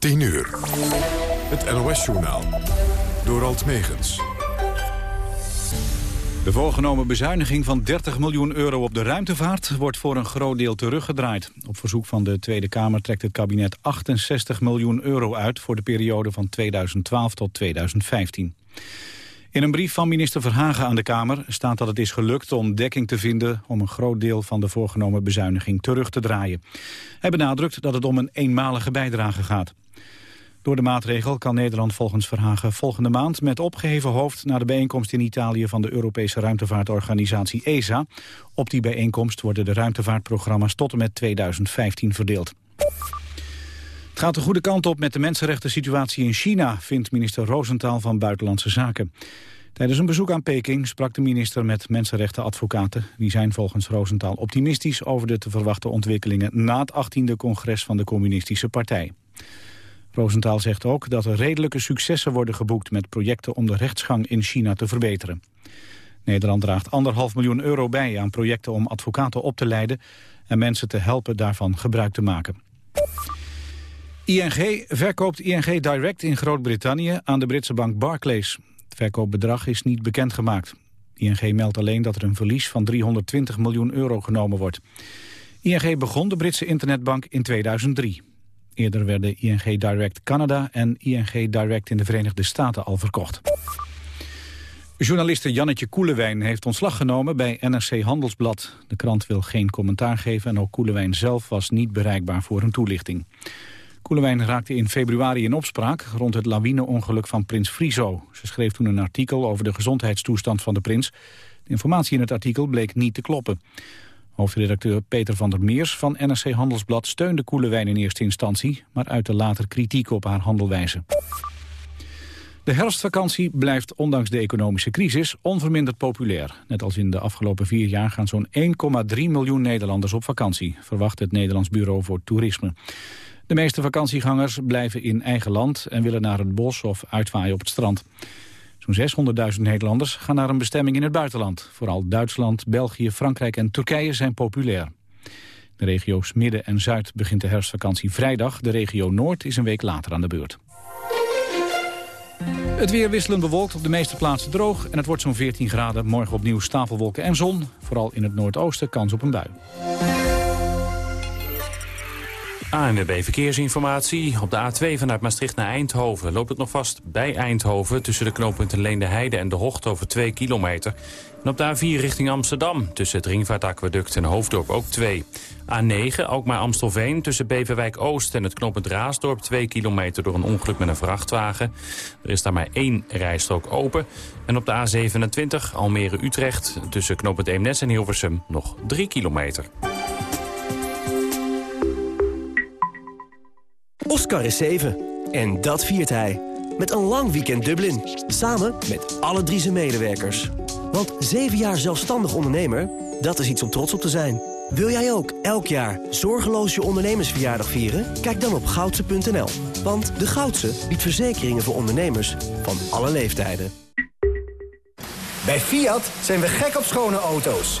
10 uur. Het NOS-journaal. Door Alt Megens. De voorgenomen bezuiniging van 30 miljoen euro op de ruimtevaart... wordt voor een groot deel teruggedraaid. Op verzoek van de Tweede Kamer trekt het kabinet 68 miljoen euro uit... voor de periode van 2012 tot 2015. In een brief van minister Verhagen aan de Kamer staat dat het is gelukt om dekking te vinden om een groot deel van de voorgenomen bezuiniging terug te draaien. Hij benadrukt dat het om een eenmalige bijdrage gaat. Door de maatregel kan Nederland volgens Verhagen volgende maand met opgeheven hoofd naar de bijeenkomst in Italië van de Europese ruimtevaartorganisatie ESA. Op die bijeenkomst worden de ruimtevaartprogramma's tot en met 2015 verdeeld. Gaat de goede kant op met de mensenrechten situatie in China, vindt minister Rosenthal van Buitenlandse Zaken. Tijdens een bezoek aan Peking sprak de minister met mensenrechtenadvocaten. Die zijn volgens Rosenthal optimistisch over de te verwachten ontwikkelingen na het 18e congres van de Communistische Partij. Rosenthal zegt ook dat er redelijke successen worden geboekt met projecten om de rechtsgang in China te verbeteren. Nederland draagt anderhalf miljoen euro bij aan projecten om advocaten op te leiden en mensen te helpen daarvan gebruik te maken. ING verkoopt ING Direct in Groot-Brittannië aan de Britse bank Barclays. Het verkoopbedrag is niet bekendgemaakt. ING meldt alleen dat er een verlies van 320 miljoen euro genomen wordt. ING begon de Britse internetbank in 2003. Eerder werden ING Direct Canada en ING Direct in de Verenigde Staten al verkocht. Journaliste Jannetje Koelewijn heeft ontslag genomen bij NRC Handelsblad. De krant wil geen commentaar geven en ook Koelewijn zelf was niet bereikbaar voor een toelichting. Koelewijn raakte in februari in opspraak rond het lawineongeluk van prins Friso. Ze schreef toen een artikel over de gezondheidstoestand van de prins. De informatie in het artikel bleek niet te kloppen. Hoofdredacteur Peter van der Meers van NRC Handelsblad steunde Koelewijn in eerste instantie, maar uitte later kritiek op haar handelwijze. De herfstvakantie blijft ondanks de economische crisis onverminderd populair. Net als in de afgelopen vier jaar gaan zo'n 1,3 miljoen Nederlanders op vakantie, verwacht het Nederlands Bureau voor Toerisme. De meeste vakantiegangers blijven in eigen land en willen naar het bos of uitwaaien op het strand. Zo'n 600.000 Nederlanders gaan naar een bestemming in het buitenland. Vooral Duitsland, België, Frankrijk en Turkije zijn populair. De regio's Midden en Zuid begint de herfstvakantie vrijdag. De regio Noord is een week later aan de beurt. Het weer wisselend bewolkt, op de meeste plaatsen droog... en het wordt zo'n 14 graden. Morgen opnieuw stapelwolken en zon. Vooral in het noordoosten kans op een bui. ANWB Verkeersinformatie. Op de A2 vanuit Maastricht naar Eindhoven loopt het nog vast bij Eindhoven... tussen de knooppunten Leende Heide en De Hocht over 2 kilometer. En op de A4 richting Amsterdam tussen het Ringvaartaqueduct en Hoofddorp ook 2. A9 ook maar Amstelveen tussen Beverwijk Oost en het knooppunt Raasdorp... 2 kilometer door een ongeluk met een vrachtwagen. Er is daar maar één rijstrook open. En op de A27 Almere-Utrecht tussen knooppunt Eemnes en Hilversum nog 3 kilometer. Oscar is 7. En dat viert hij. Met een lang weekend Dublin. Samen met alle drie zijn medewerkers. Want 7 jaar zelfstandig ondernemer, dat is iets om trots op te zijn. Wil jij ook elk jaar zorgeloos je ondernemersverjaardag vieren? Kijk dan op goudse.nl. Want de Goudse biedt verzekeringen voor ondernemers van alle leeftijden. Bij Fiat zijn we gek op schone auto's.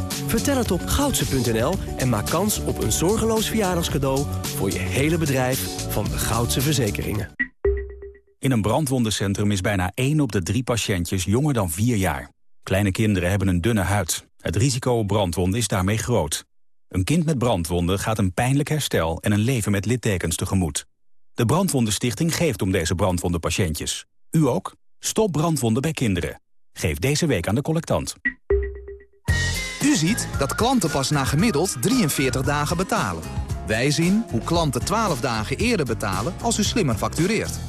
Vertel het op goudse.nl en maak kans op een zorgeloos verjaardagscadeau... voor je hele bedrijf van de Goudse Verzekeringen. In een brandwondencentrum is bijna 1 op de 3 patiëntjes jonger dan 4 jaar. Kleine kinderen hebben een dunne huid. Het risico op brandwonden is daarmee groot. Een kind met brandwonden gaat een pijnlijk herstel en een leven met littekens tegemoet. De Brandwondenstichting geeft om deze brandwondenpatiëntjes. U ook? Stop brandwonden bij kinderen. Geef deze week aan de collectant. U ziet dat klanten pas na gemiddeld 43 dagen betalen. Wij zien hoe klanten 12 dagen eerder betalen als u slimmer factureert.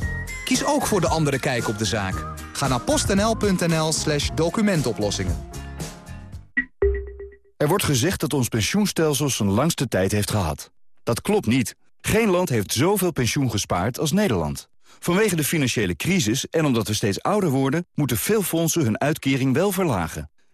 Kies ook voor de andere kijk op de zaak. Ga naar postnl.nl slash documentoplossingen. Er wordt gezegd dat ons pensioenstelsel zijn langste tijd heeft gehad. Dat klopt niet. Geen land heeft zoveel pensioen gespaard als Nederland. Vanwege de financiële crisis en omdat we steeds ouder worden... moeten veel fondsen hun uitkering wel verlagen.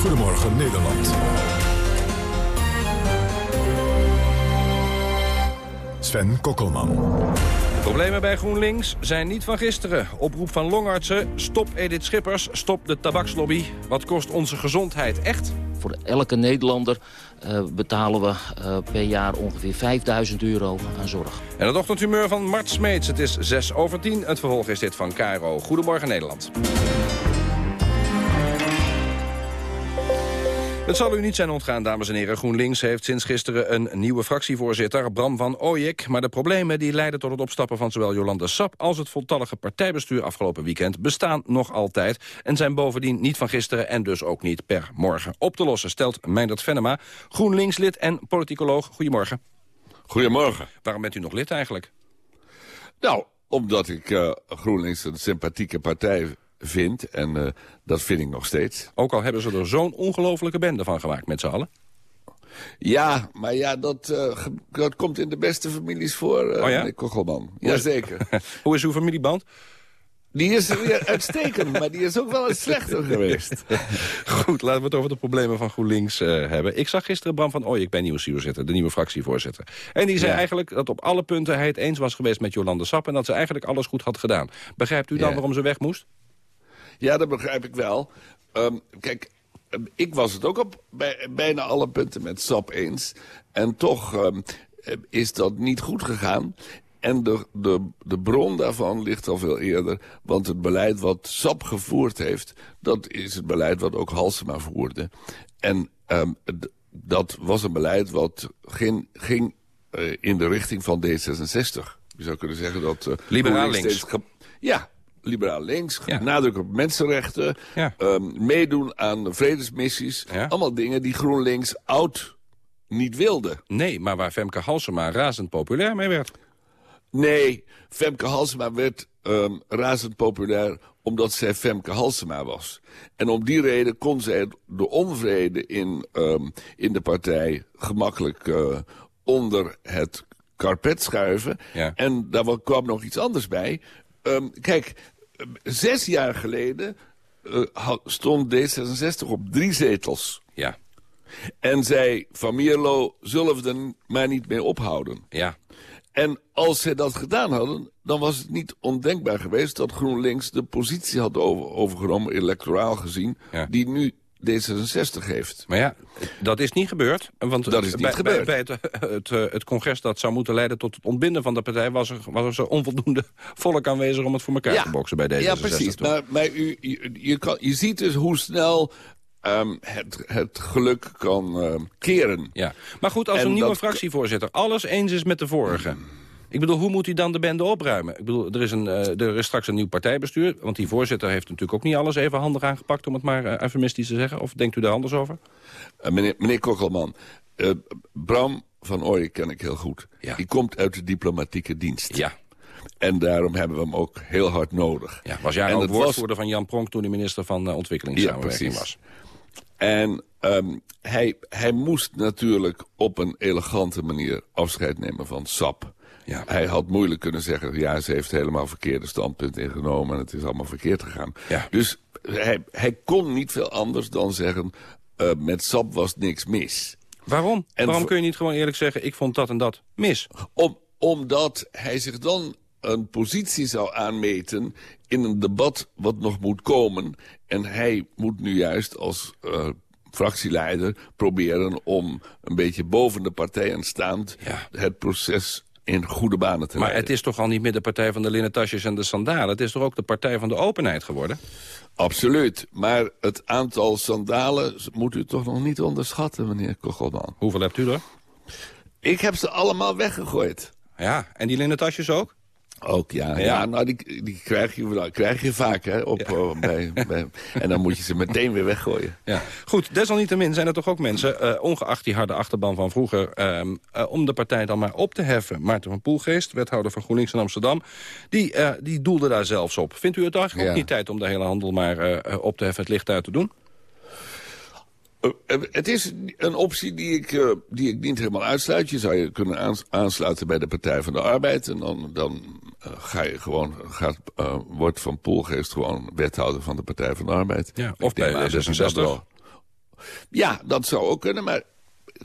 Goedemorgen Nederland. Sven Kokkelman. Problemen bij GroenLinks zijn niet van gisteren. Oproep van longartsen, stop Edith Schippers, stop de tabakslobby. Wat kost onze gezondheid echt? Voor elke Nederlander uh, betalen we uh, per jaar ongeveer 5000 euro aan zorg. En het ochtendhumeur van Mart Smeets. Het is 6 over 10. Het vervolg is dit van Caro. Goedemorgen Nederland. Het zal u niet zijn ontgaan, dames en heren. GroenLinks heeft sinds gisteren een nieuwe fractievoorzitter, Bram van Ooyek. Maar de problemen die leiden tot het opstappen van zowel Jolande Sap... als het voltallige partijbestuur afgelopen weekend bestaan nog altijd... en zijn bovendien niet van gisteren en dus ook niet per morgen op te lossen... stelt Meindert Venema, GroenLinks-lid en politicoloog. Goedemorgen. Goedemorgen. Waarom bent u nog lid eigenlijk? Nou, omdat ik uh, GroenLinks een sympathieke partij vind. En uh, dat vind ik nog steeds. Ook al hebben ze er zo'n ongelofelijke bende van gemaakt met z'n allen. Ja, maar ja, dat, uh, dat komt in de beste families voor, uh, oh ja? Kochelman. Jazeker. Hoe is uw familieband? Die is weer uitstekend, maar die is ook wel eens slechter geweest. Goed, laten we het over de problemen van GroenLinks uh, hebben. Ik zag gisteren Bram van Ooyek bij Nieuwsuur de nieuwe fractievoorzitter. En die zei ja. eigenlijk dat op alle punten hij het eens was geweest met Jolande Sap... en dat ze eigenlijk alles goed had gedaan. Begrijpt u dan ja. waarom ze weg moest? Ja, dat begrijp ik wel. Um, kijk, ik was het ook op bij, bijna alle punten met SAP eens. En toch um, is dat niet goed gegaan. En de, de, de bron daarvan ligt al veel eerder. Want het beleid wat SAP gevoerd heeft... dat is het beleid wat ook Halsema voerde. En um, dat was een beleid wat ging, ging uh, in de richting van D66. Je zou kunnen zeggen dat... Uh, Liberaal links. Ja, liberaal links, ja. nadruk op mensenrechten, ja. um, meedoen aan vredesmissies. Ja. Allemaal dingen die GroenLinks oud niet wilde. Nee, maar waar Femke Halsema razend populair mee werd. Nee, Femke Halsema werd um, razend populair omdat zij Femke Halsema was. En om die reden kon zij de onvrede in, um, in de partij gemakkelijk uh, onder het karpet schuiven. En daar kwam nog iets anders bij. Um, kijk, zes jaar geleden uh, stond D66 op drie zetels. Ja. En zei Van Mierlo, zullen we er maar niet mee ophouden? Ja. En als ze dat gedaan hadden, dan was het niet ondenkbaar geweest... dat GroenLinks de positie had over, overgenomen, electoraal gezien... Ja. die nu D66 heeft. Maar ja, dat is niet gebeurd. Want dat is niet bij, gebeurd. Bij, bij het, het, het, congres dat zou moeten leiden tot het ontbinden van de partij... was er, was er onvoldoende volk aanwezig om het voor elkaar ja. te boksen bij D66. Ja, precies. Maar, maar u, je, je, kan, je ziet dus hoe snel... Um, het, het geluk kan uh, keren. Ja. Maar goed, als en een nieuwe dat... fractievoorzitter alles eens is met de vorige... Ik bedoel, hoe moet hij dan de bende opruimen? Ik bedoel, er is, een, uh, er is straks een nieuw partijbestuur. Want die voorzitter heeft natuurlijk ook niet alles even handig aangepakt... om het maar uh, eufemistisch te zeggen. Of denkt u daar anders over? Uh, meneer, meneer Kokkelman, Bram van Ooyen ken ik heel goed. Ja. Die komt uit de diplomatieke dienst. Ja. En daarom hebben we hem ook heel hard nodig. Ja, was jij ook woordvoerder was... van Jan Pronk... toen hij minister van Ontwikkelingssamenwerking ja, was. En um, hij, hij moest natuurlijk op een elegante manier afscheid nemen van SAP... Ja. Hij had moeilijk kunnen zeggen, ja, ze heeft helemaal verkeerde standpunt ingenomen en het is allemaal verkeerd gegaan. Ja. Dus hij, hij kon niet veel anders dan zeggen, uh, met SAP was niks mis. Waarom? En Waarom kun je niet gewoon eerlijk zeggen, ik vond dat en dat mis? Om, omdat hij zich dan een positie zou aanmeten in een debat wat nog moet komen. En hij moet nu juist als uh, fractieleider proberen om een beetje boven de partijen staand ja. het proces in goede banen te maar leiden. het is toch al niet meer de partij van de linnen tasjes en de sandalen? Het is toch ook de partij van de openheid geworden? Absoluut. Maar het aantal sandalen moet u toch nog niet onderschatten, meneer Kochelman. Hoeveel hebt u er? Ik heb ze allemaal weggegooid. Ja, en die linnen tasjes ook? Ook, ja. ja. nou, die, die krijg, je, krijg je vaak, hè. Op, eh, bij, bij, en dan moet je ze meteen weer weggooien. Ja. Goed, desalniettemin zijn er toch ook mensen... Uh, ongeacht die harde achterban van vroeger... Um, uh, om de partij dan maar op te heffen. Maarten van Poelgeest, wethouder van GroenLinks in Amsterdam... die, die doelde daar zelfs op. Vindt u het eigenlijk ook niet tijd om de hele handel maar op te heffen... het licht uit te doen? Het is een optie die ik, die ik niet helemaal uitsluit. Je zou je kunnen aansluiten bij de Partij van de Arbeid. En dan, dan ga je gewoon, gaat, wordt Van Poelgeest gewoon wethouder van de Partij van de Arbeid. Ja, of bij D66. Ja, dat zou ook kunnen. Maar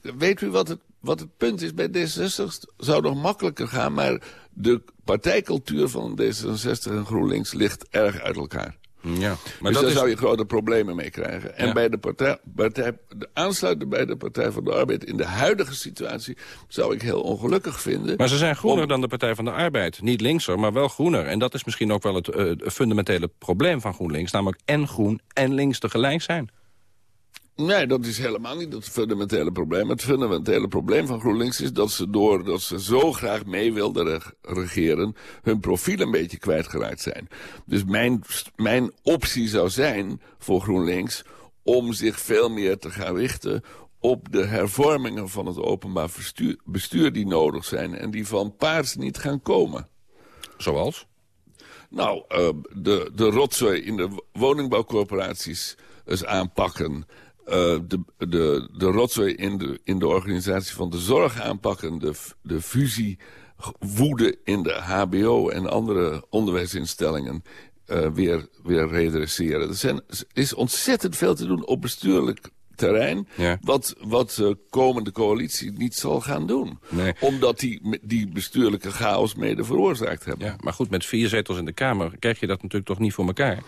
weet u wat het, wat het punt is? Bij D66 zou nog makkelijker gaan. Maar de partijcultuur van D66 en GroenLinks ligt erg uit elkaar. Ja, maar dus daar zou je grote problemen mee krijgen. En bij de, partij, partij, de aansluiten bij de Partij van de Arbeid in de huidige situatie zou ik heel ongelukkig vinden. Maar ze zijn groener dan de Partij van de Arbeid. Niet linkser, maar wel groener. En dat is misschien ook wel het uh, fundamentele probleem van GroenLinks. Namelijk en groen en links tegelijk zijn. Nee, dat is helemaal niet het fundamentele probleem. Het fundamentele probleem van GroenLinks is dat ze doordat ze zo graag mee wilden regeren... hun profiel een beetje kwijtgeraakt zijn. Dus mijn, mijn optie zou zijn voor GroenLinks om zich veel meer te gaan richten op de hervormingen van het openbaar bestuur, bestuur die nodig zijn... en die van paars niet gaan komen. Zoals? Nou, uh, de, de rotzooi in de woningbouwcorporaties eens aanpakken... Uh, de, de, de rotzooi in de, in de organisatie van de zorg aanpakken, de, de fusie woede in de hbo en andere onderwijsinstellingen uh, weer, weer redresseren. Er, er is ontzettend veel te doen op bestuurlijk terrein... Ja. wat, wat de komende coalitie niet zal gaan doen. Nee. Omdat die, die bestuurlijke chaos mede veroorzaakt hebben. Ja, maar goed, met vier zetels in de Kamer krijg je dat natuurlijk toch niet voor elkaar.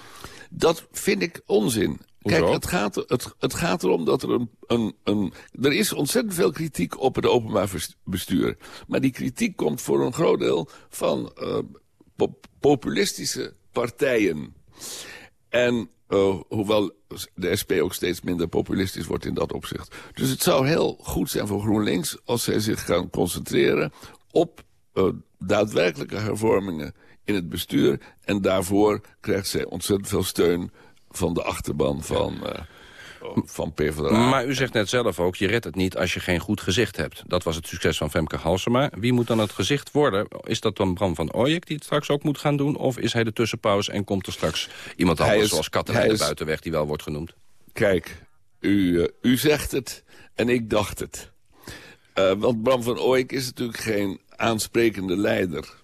Dat vind ik onzin. Kijk, het gaat, het, het gaat erom dat er een, een, een... Er is ontzettend veel kritiek op het openbaar bestuur. Maar die kritiek komt voor een groot deel van uh, populistische partijen. En uh, hoewel de SP ook steeds minder populistisch wordt in dat opzicht. Dus het zou heel goed zijn voor GroenLinks als zij zich gaan concentreren op uh, daadwerkelijke hervormingen in het bestuur. En daarvoor krijgt zij ontzettend veel steun van de achterban van... Uh, van PvdA. Maar u zegt net zelf ook, je redt het niet als je geen goed gezicht hebt. Dat was het succes van Femke Halsema. Wie moet dan het gezicht worden? Is dat dan Bram van Ooyek die het straks ook moet gaan doen? Of is hij de tussenpauze en komt er straks iemand anders... Is, zoals de Buitenweg, die wel wordt genoemd? Kijk, u, uh, u zegt het en ik dacht het. Uh, want Bram van Ooyek is natuurlijk geen aansprekende leider.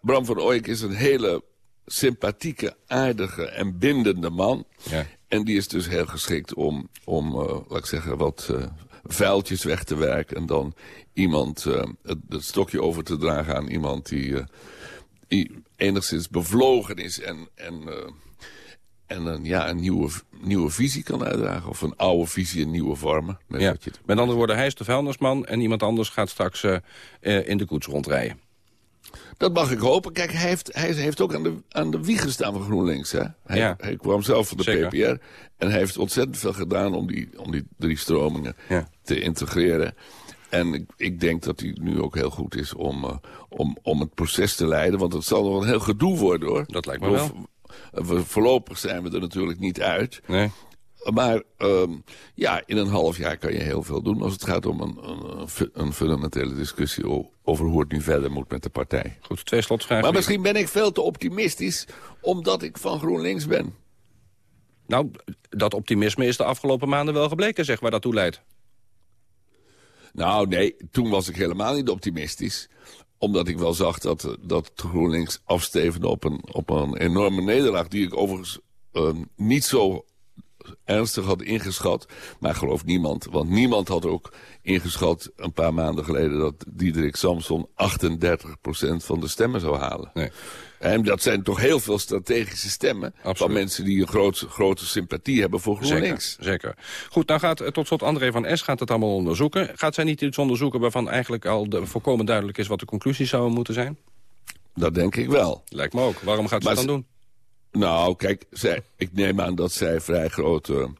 Bram van Ooyek is een hele sympathieke, aardige en bindende man. Ja. En die is dus heel geschikt om, om uh, laat ik zeggen, wat uh, vuiltjes weg te werken. En dan iemand, uh, het, het, stokje over te dragen aan iemand die, die enigszins bevlogen is. En, en, en een, ja, een nieuwe, nieuwe visie kan uitdragen. Of een oude visie in nieuwe vormen. Met, ja. met andere woorden, hij is de vuilnisman. En iemand anders gaat straks in de koets rondrijden. Dat mag ik hopen. Kijk, hij heeft, hij heeft ook aan de, aan de wieg gestaan van GroenLinks. Hè? Hij, ja. hij kwam zelf van de Zeker. PPR. En hij heeft ontzettend veel gedaan om die, om die drie stromingen ja. te integreren. En ik, ik, denk dat hij nu ook heel goed is om, uh, om, om het proces te leiden. Want het zal nog een heel gedoe worden, hoor. Dat lijkt me wel. We, voorlopig zijn we er natuurlijk niet uit. Nee. Maar um, ja, in een half jaar kan je heel veel doen... als het gaat om een, een, een, fundamentele discussie over hoe het nu verder moet met de partij. Goed, twee slotvragen. Maar misschien ben ik veel te optimistisch... omdat ik van GroenLinks ben. Nou, dat optimisme is de afgelopen maanden wel gebleken, zeg, waar dat toe leidt. Nou, nee, toen was ik helemaal niet optimistisch omdat ik wel zag dat, dat GroenLinks afstevende op een, op een enorme nederlaag... die ik overigens uh, niet zo ernstig had ingeschat. Maar geloof niemand, want niemand had ook ingeschat een paar maanden geleden... dat Diederik Samson 38% van de stemmen zou halen. Nee. En dat zijn toch heel veel strategische stemmen... Absoluut. van mensen die een groot, grote sympathie hebben voor GroenLinks. Zeker, zeker. Goed, dan gaat tot slot André van S. gaat het allemaal onderzoeken. Gaat zij niet iets onderzoeken waarvan eigenlijk al de, volkomen duidelijk is... wat de conclusies zouden moeten zijn? Dat denk ik wel. Lijkt me ook. Waarom gaat ze Maar dat dan doen? Nou, kijk, zij, ik neem aan dat zij vrij grote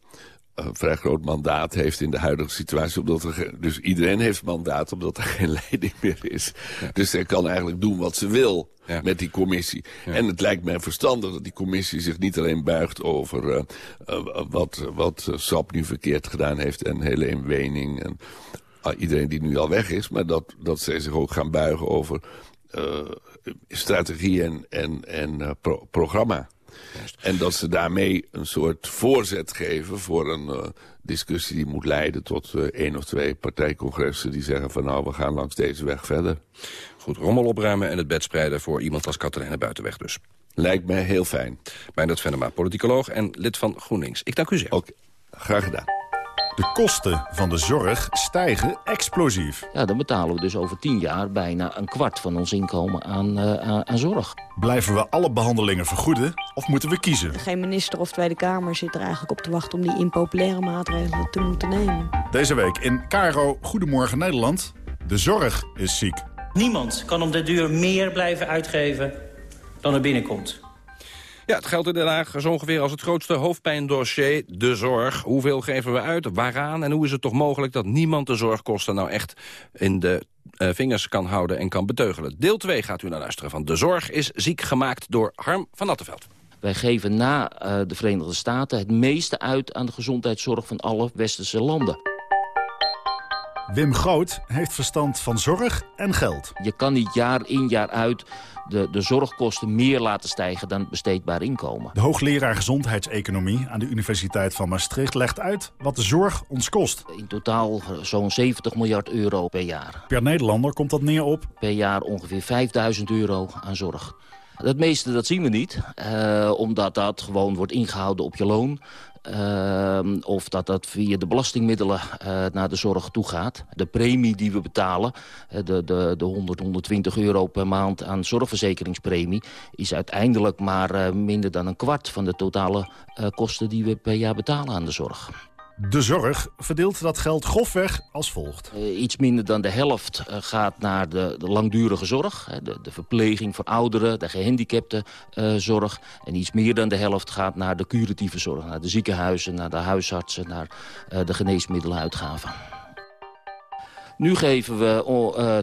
een vrij groot mandaat heeft in de huidige situatie. Omdat er, dus iedereen heeft mandaat omdat er geen leiding meer is. Dus zij kan eigenlijk doen wat ze wil met die commissie. En het lijkt mij verstandig dat die commissie zich niet alleen buigt over uh, uh, wat, wat SAP nu verkeerd gedaan heeft en Helene Wening en uh, iedereen die nu al weg is. Maar dat, dat zij zich ook gaan buigen over strategie en, en, en pro programma. En dat ze daarmee een soort voorzet geven voor een uh, discussie die moet leiden tot uh, één of twee partijcongressen die zeggen van nou we gaan langs deze weg verder. Goed, rommel opruimen en het bed spreiden voor iemand als Katelijne Buitenweg dus. Lijkt mij heel fijn. Meindert Venema, politicoloog en lid van GroenLinks. Ik dank u zeer. Oké, graag gedaan. De kosten van de zorg stijgen explosief. Ja, dan betalen we dus over tien jaar bijna een kwart van ons inkomen aan, uh, aan, aan, zorg. Blijven we alle behandelingen vergoeden of moeten we kiezen? Geen minister of Tweede Kamer zit er eigenlijk op te wachten... om die impopulaire maatregelen te moeten nemen. Deze week in Caro Goedemorgen Nederland. De zorg is ziek. Niemand kan om de duur meer blijven uitgeven dan er binnenkomt. Ja, het geldt in Den Haag zo ongeveer als het grootste hoofdpijndossier, de zorg. Hoeveel geven we uit, waaraan en hoe is het toch mogelijk... dat niemand de zorgkosten nou echt in de uh, vingers kan houden en kan beteugelen. Deel 2 gaat u naar luisteren van De Zorg is ziek gemaakt door Harm van Attenveld. Wij geven na uh, de Verenigde Staten het meeste uit aan de gezondheidszorg van alle westerse landen. Wim Groot heeft verstand van zorg en geld. Je kan niet jaar in jaar uit de, de zorgkosten meer laten stijgen dan het besteedbaar inkomen. De hoogleraar gezondheidseconomie aan de Universiteit van Maastricht legt uit wat de zorg ons kost. In totaal zo'n 70 miljard euro per jaar. Per Nederlander komt dat neer op? Per jaar ongeveer 5000 euro aan zorg. Het meeste dat zien we niet, uh, omdat dat gewoon wordt ingehouden op je loon. Uh, of dat dat via de belastingmiddelen uh, naar de zorg toe gaat. De premie die we betalen, de, de, de 100, 120 euro per maand aan zorgverzekeringspremie... is uiteindelijk maar uh, minder dan een kwart van de totale kosten die we per jaar betalen aan de zorg. De zorg verdeelt dat geld grofweg als volgt. Uh, iets minder dan de helft uh, gaat naar de, langdurige zorg. De, de, verpleging voor ouderen, de gehandicapte uh, zorg. En iets meer dan de helft gaat naar de curatieve zorg. Naar de ziekenhuizen, naar de huisartsen, naar de geneesmiddeluitgaven. Nu geven we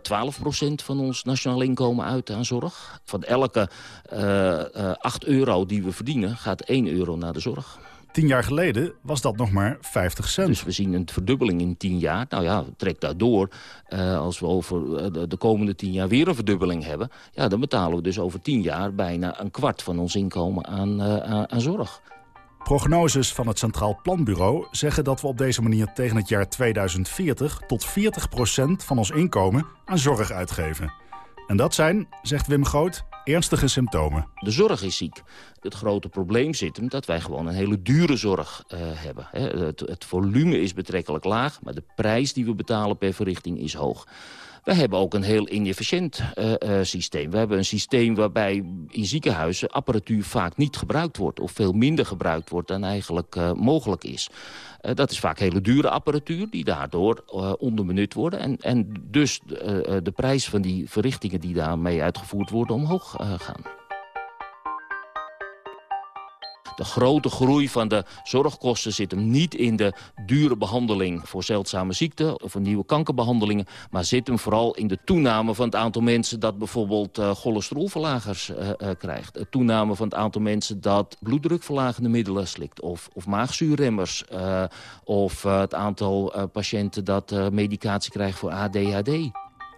uh, 12% van ons nationaal inkomen uit aan zorg. Van elke uh, 8 euro die we verdienen gaat 1 euro naar de zorg. Tien jaar geleden was dat nog maar 50 cent. Dus we zien een verdubbeling in tien jaar. Nou ja, trek dat door. Uh, als we over de, de, komende tien jaar weer een verdubbeling hebben... Ja, dan betalen we dus over tien jaar bijna een kwart van ons inkomen aan, uh, aan, aan zorg. Prognoses van het Centraal Planbureau zeggen dat we op deze manier tegen het jaar 2040 tot 40% van ons inkomen aan zorg uitgeven. En dat zijn, zegt Wim Groot, ernstige symptomen. De zorg is ziek. Het grote probleem zit hem dat wij gewoon een hele dure zorg uh, hebben. Het volume is betrekkelijk laag, maar de prijs die we betalen per verrichting is hoog. We hebben ook een heel inefficiënt uh, uh, systeem. We hebben een systeem waarbij in ziekenhuizen apparatuur vaak niet gebruikt wordt... of veel minder gebruikt wordt dan eigenlijk uh, mogelijk is. dat is vaak hele dure apparatuur die daardoor onderbenut worden... en, en dus de prijs van die verrichtingen die daarmee uitgevoerd worden omhoog gaan. De grote groei van de zorgkosten zit hem niet in de dure behandeling voor zeldzame ziekten of nieuwe kankerbehandelingen, maar zit hem vooral in de toename van het aantal mensen dat bijvoorbeeld uh, cholesterolverlagers uh, uh, krijgt. De toename van het aantal mensen dat bloeddrukverlagende middelen slikt of, of maagzuurremmers of het aantal patiënten dat medicatie krijgt voor ADHD.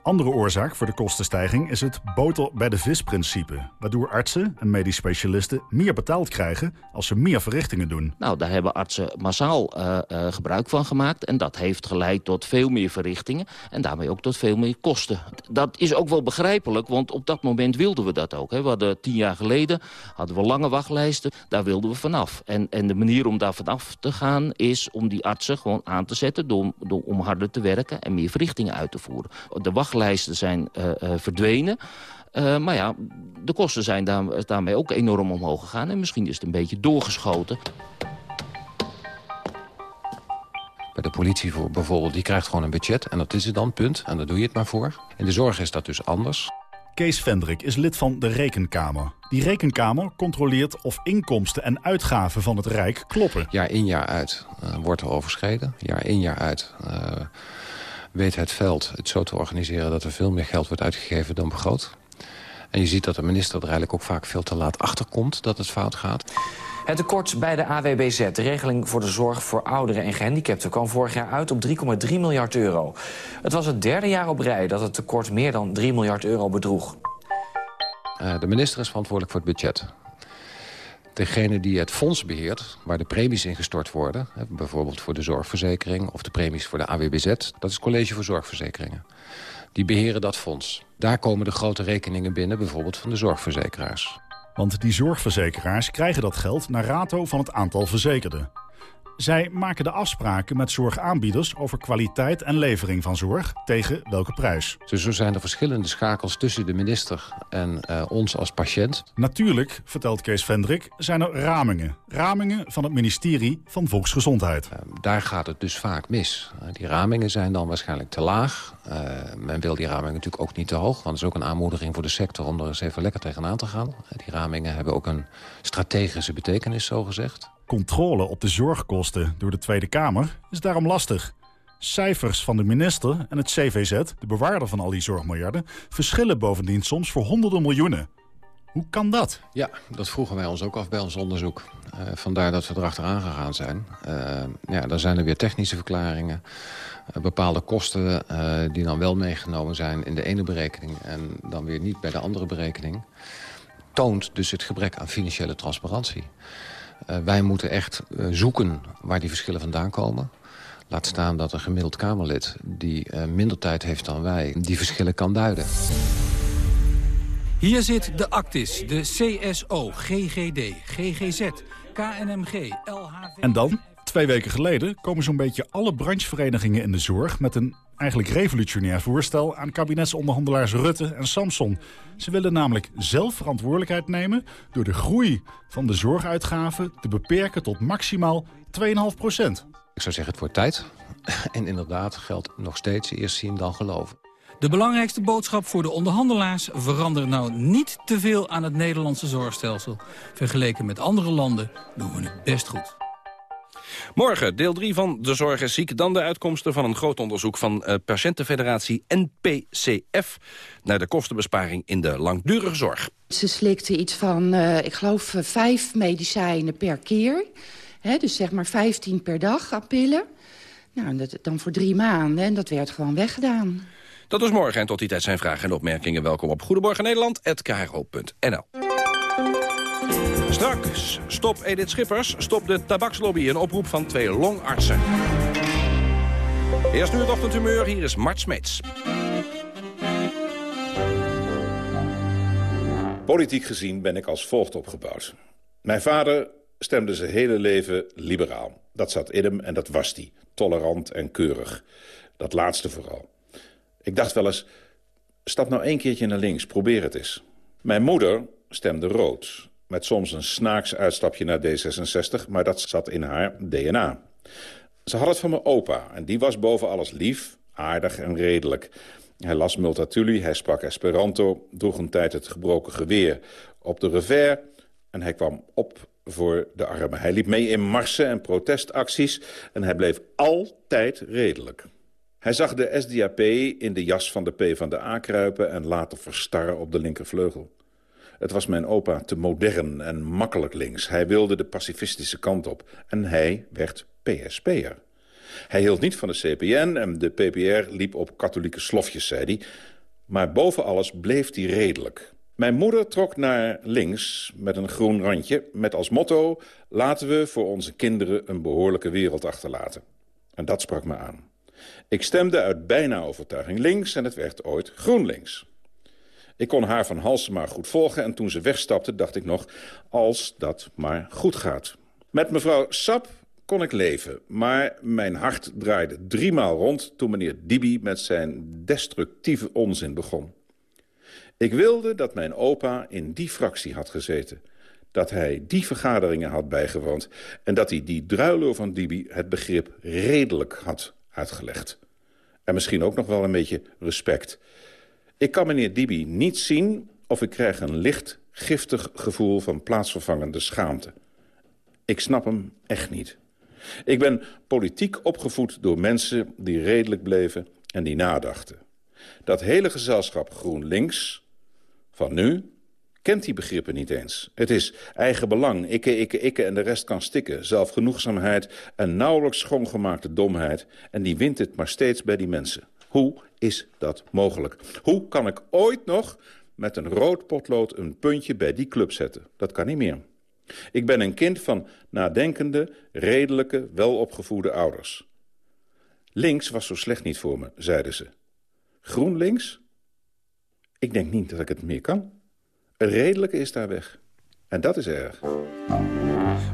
Andere oorzaak voor de kostenstijging is het boter bij de vis-principe. Waardoor artsen en medisch specialisten meer betaald krijgen als ze meer verrichtingen doen. Nou, daar hebben artsen massaal uh, uh, gebruik van gemaakt. En dat heeft geleid tot veel meer verrichtingen. En daarmee ook tot veel meer kosten. Dat is ook wel begrijpelijk, want op dat moment wilden we dat ook. Hè. We hadden tien jaar geleden hadden we lange wachtlijsten. Daar wilden we vanaf. En, en de manier om daar vanaf te gaan is om die artsen gewoon aan te zetten... Door, door, om harder te werken en meer verrichtingen uit te voeren. De wachtlijsten zijn uh, uh, verdwenen. Uh, maar ja, de kosten zijn daar, daarmee ook enorm omhoog gegaan. En misschien is het een beetje doorgeschoten. Bij de politie voor, bijvoorbeeld, die krijgt gewoon een budget. En dat is het dan, punt. En daar doe je het maar voor. In de zorg is dat dus anders. Kees Vendrik is lid van de Rekenkamer. Die rekenkamer controleert of inkomsten en uitgaven van het Rijk kloppen. Jaar in jaar uit uh, wordt er overschreden. Jaar in jaar uit uh, weet het veld het zo te organiseren... dat er veel meer geld wordt uitgegeven dan begroot. En je ziet dat de minister er eigenlijk ook vaak veel te laat achterkomt dat het fout gaat. Het tekort bij de AWBZ, de regeling voor de zorg voor ouderen en gehandicapten... kwam vorig jaar uit op 3,3 miljard euro. Het was het derde jaar op rij dat het tekort meer dan 3 miljard euro bedroeg. Uh, de minister is verantwoordelijk voor het budget. Degene die het fonds beheert, waar de premies ingestort worden... bijvoorbeeld voor de zorgverzekering of de premies voor de AWBZ... dat is het College voor Zorgverzekeringen. Die beheren dat fonds. Daar komen de grote rekeningen binnen, bijvoorbeeld van de zorgverzekeraars. Want die zorgverzekeraars krijgen dat geld naar rato van het aantal verzekerden. Zij maken de afspraken met zorgaanbieders over kwaliteit en levering van zorg tegen welke prijs. Dus zo zijn er verschillende schakels tussen de minister en uh, ons als patiënt. Natuurlijk, vertelt Kees Vendrik, zijn er ramingen. Ramingen van het ministerie van Volksgezondheid. Uh, daar gaat het dus vaak mis. Uh, die ramingen zijn dan waarschijnlijk te laag. men wil die ramingen natuurlijk ook niet te hoog. Want het is ook een aanmoediging voor de sector om er eens even lekker tegenaan te gaan. die ramingen hebben ook een strategische betekenis, zo gezegd. Controle op de zorgkosten door de Tweede Kamer is daarom lastig. Cijfers van de minister en het CVZ, de bewaarder van al die zorgmiljarden... verschillen bovendien soms voor honderden miljoenen. Hoe kan dat? Ja, dat vroegen wij ons ook af bij ons onderzoek. Uh, vandaar dat we erachteraan gegaan zijn. Uh, ja, dan zijn er weer technische verklaringen. Uh, bepaalde kosten die dan wel meegenomen zijn in de ene berekening... en dan weer niet bij de andere berekening. Toont dus het gebrek aan financiële transparantie. Uh, wij moeten echt uh, zoeken waar die verschillen vandaan komen. Laat staan dat een gemiddeld Kamerlid die uh, minder tijd heeft dan wij... die verschillen kan duiden. Hier zit de Actis, de CSO, GGD, GGZ, KNMG, LHV... En dan, twee weken geleden, komen zo'n beetje alle brancheverenigingen in de zorg... met een eigenlijk revolutionair voorstel aan kabinetsonderhandelaars Rutte en Samson. Ze willen namelijk zelf verantwoordelijkheid nemen door de groei van de zorguitgaven te beperken tot maximaal 2,5 procent. Ik zou zeggen, het wordt tijd. En inderdaad geldt nog steeds eerst zien dan geloven. De belangrijkste boodschap voor de onderhandelaars... verander nou niet te veel aan het Nederlandse zorgstelsel. Vergeleken met andere landen doen we het best goed. Morgen deel 3 van De Zorg is ziek. Dan de uitkomsten van een groot onderzoek van uh, patiëntenfederatie NPCF... naar de kostenbesparing in de langdurige zorg. Ze slikte iets van, uh, ik geloof, uh, vijf medicijnen per keer. He, dus zeg maar 15 per dag aan pillen. Nou, dat, dan voor drie maanden en dat werd gewoon weggedaan. Dat is morgen en tot die tijd zijn vragen en opmerkingen. Welkom op Goedemorgen Nederland@kro.nl. Straks, stop Edith Schippers, stop de tabakslobby. Een oproep van twee longartsen. Eerst nu het ochtendhumeur, hier is Mart Smeets. Politiek gezien ben ik als volgt opgebouwd. Mijn vader stemde zijn hele leven liberaal. Dat zat in hem en dat was hij. Tolerant en keurig. Dat laatste vooral. Ik dacht wel eens, stap nou één keertje naar links, probeer het eens. Mijn moeder stemde rood met soms een snaaks uitstapje naar D66... maar dat zat in haar DNA. Ze had het van mijn opa en die was boven alles lief, aardig en redelijk. Hij las Multatuli, hij sprak Esperanto, droeg een tijd het gebroken geweer op de revers... en hij kwam op voor de armen. Hij liep mee in marsen en protestacties en hij bleef altijd redelijk. Hij zag de SDAP in de jas van de P van de A kruipen... en later verstarren op de linkervleugel. Het was mijn opa te modern en makkelijk links. Hij wilde de pacifistische kant op. En hij werd PSP'er. Hij hield niet van de CPN en de PPR liep op katholieke slofjes, zei hij. Maar boven alles bleef hij redelijk. Mijn moeder trok naar links met een groen randje... met als motto, laten we voor onze kinderen een behoorlijke wereld achterlaten. En dat sprak me aan. Ik stemde uit bijna overtuiging links en het werd ooit GroenLinks. Ik kon haar van Halsema goed volgen en toen ze wegstapte dacht ik nog... als dat maar goed gaat. Met mevrouw Sap kon ik leven, maar mijn hart draaide driemaal rond... toen meneer Dibi met zijn destructieve onzin begon. Ik wilde dat mijn opa in die fractie had gezeten dat hij die vergaderingen had bijgewoond... en dat hij die druiler van Dibi het begrip redelijk had uitgelegd. En misschien ook nog wel een beetje respect. Ik kan meneer Dibi niet zien of ik krijg een licht giftig gevoel van plaatsvervangende schaamte. Ik snap hem echt niet. Ik ben politiek opgevoed door mensen die redelijk bleven en die nadachten. Dat hele gezelschap GroenLinks van nu kent die begrippen niet eens. Het is eigen belang, ikke, ikke, ikke en de rest kan stikken. Zelfgenoegzaamheid en nauwelijks schoongemaakte domheid. En die wint het maar steeds bij die mensen. Hoe is dat mogelijk? Hoe kan ik ooit nog met een rood potlood een puntje bij die club zetten? Dat kan niet meer. Ik ben een kind van nadenkende, redelijke, welopgevoede ouders. Links was zo slecht niet voor me, zeiden ze. GroenLinks? Ik denk niet dat ik het meer kan. Een redelijke is daar weg. En dat is erg.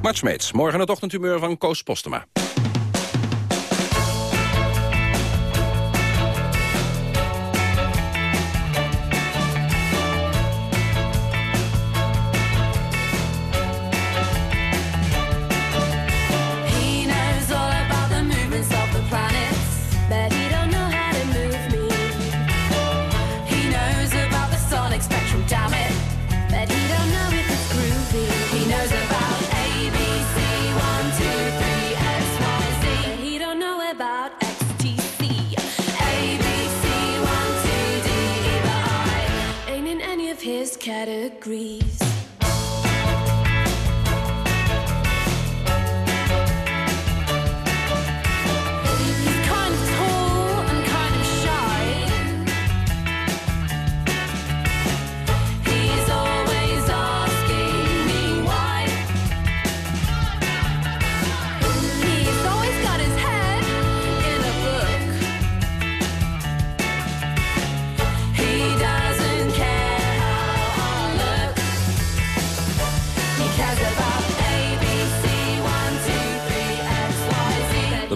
Mart Smeets, morgen het ochtendhumeur van Koos Postema. that agree.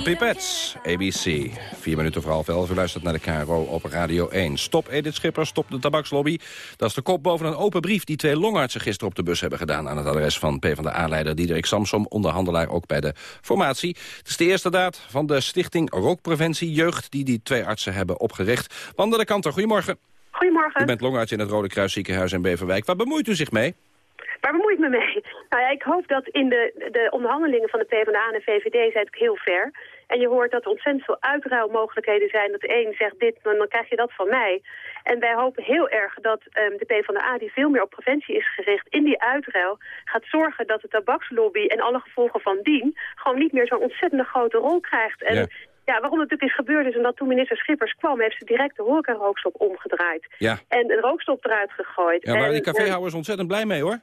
Pipettes, ABC. Vier minuten voor half elf. U luistert naar de KRO op Radio 1. Stop Edith Schipper, stop de tabakslobby. Dat is de kop boven een open brief die twee longartsen gisteren op de bus hebben gedaan... aan het adres van PvdA-leider Diederik Samsom, onderhandelaar ook bij de formatie. Het is de eerste daad van de stichting Rookpreventie Jeugd... die die twee artsen hebben opgericht. Wanda de Kanter, goedemorgen. Goedemorgen. U bent longarts in het Rode Kruis ziekenhuis in Beverwijk. Waar bemoeit u zich mee? Waar bemoei ik me mee? Nou ja, ik hoop dat in de, de onderhandelingen van de PvdA en de VVD zijn het heel ver. En je hoort dat er ontzettend veel uitruilmogelijkheden zijn. Dat de een zegt dit, dan, dan krijg je dat van mij. En wij hopen heel erg dat um, de PvdA, die veel meer op preventie is gericht... in die uitruil gaat zorgen dat de tabakslobby en alle gevolgen van dien... gewoon niet meer zo'n ontzettende grote rol krijgt. En Ja. ja, waarom het natuurlijk is gebeurd is omdat toen minister Schippers kwam... heeft ze direct de horeca-rookstop omgedraaid. Ja, En een rookstop eruit gegooid. ja daar waren En, die caféhouders ontzettend blij mee, hoor.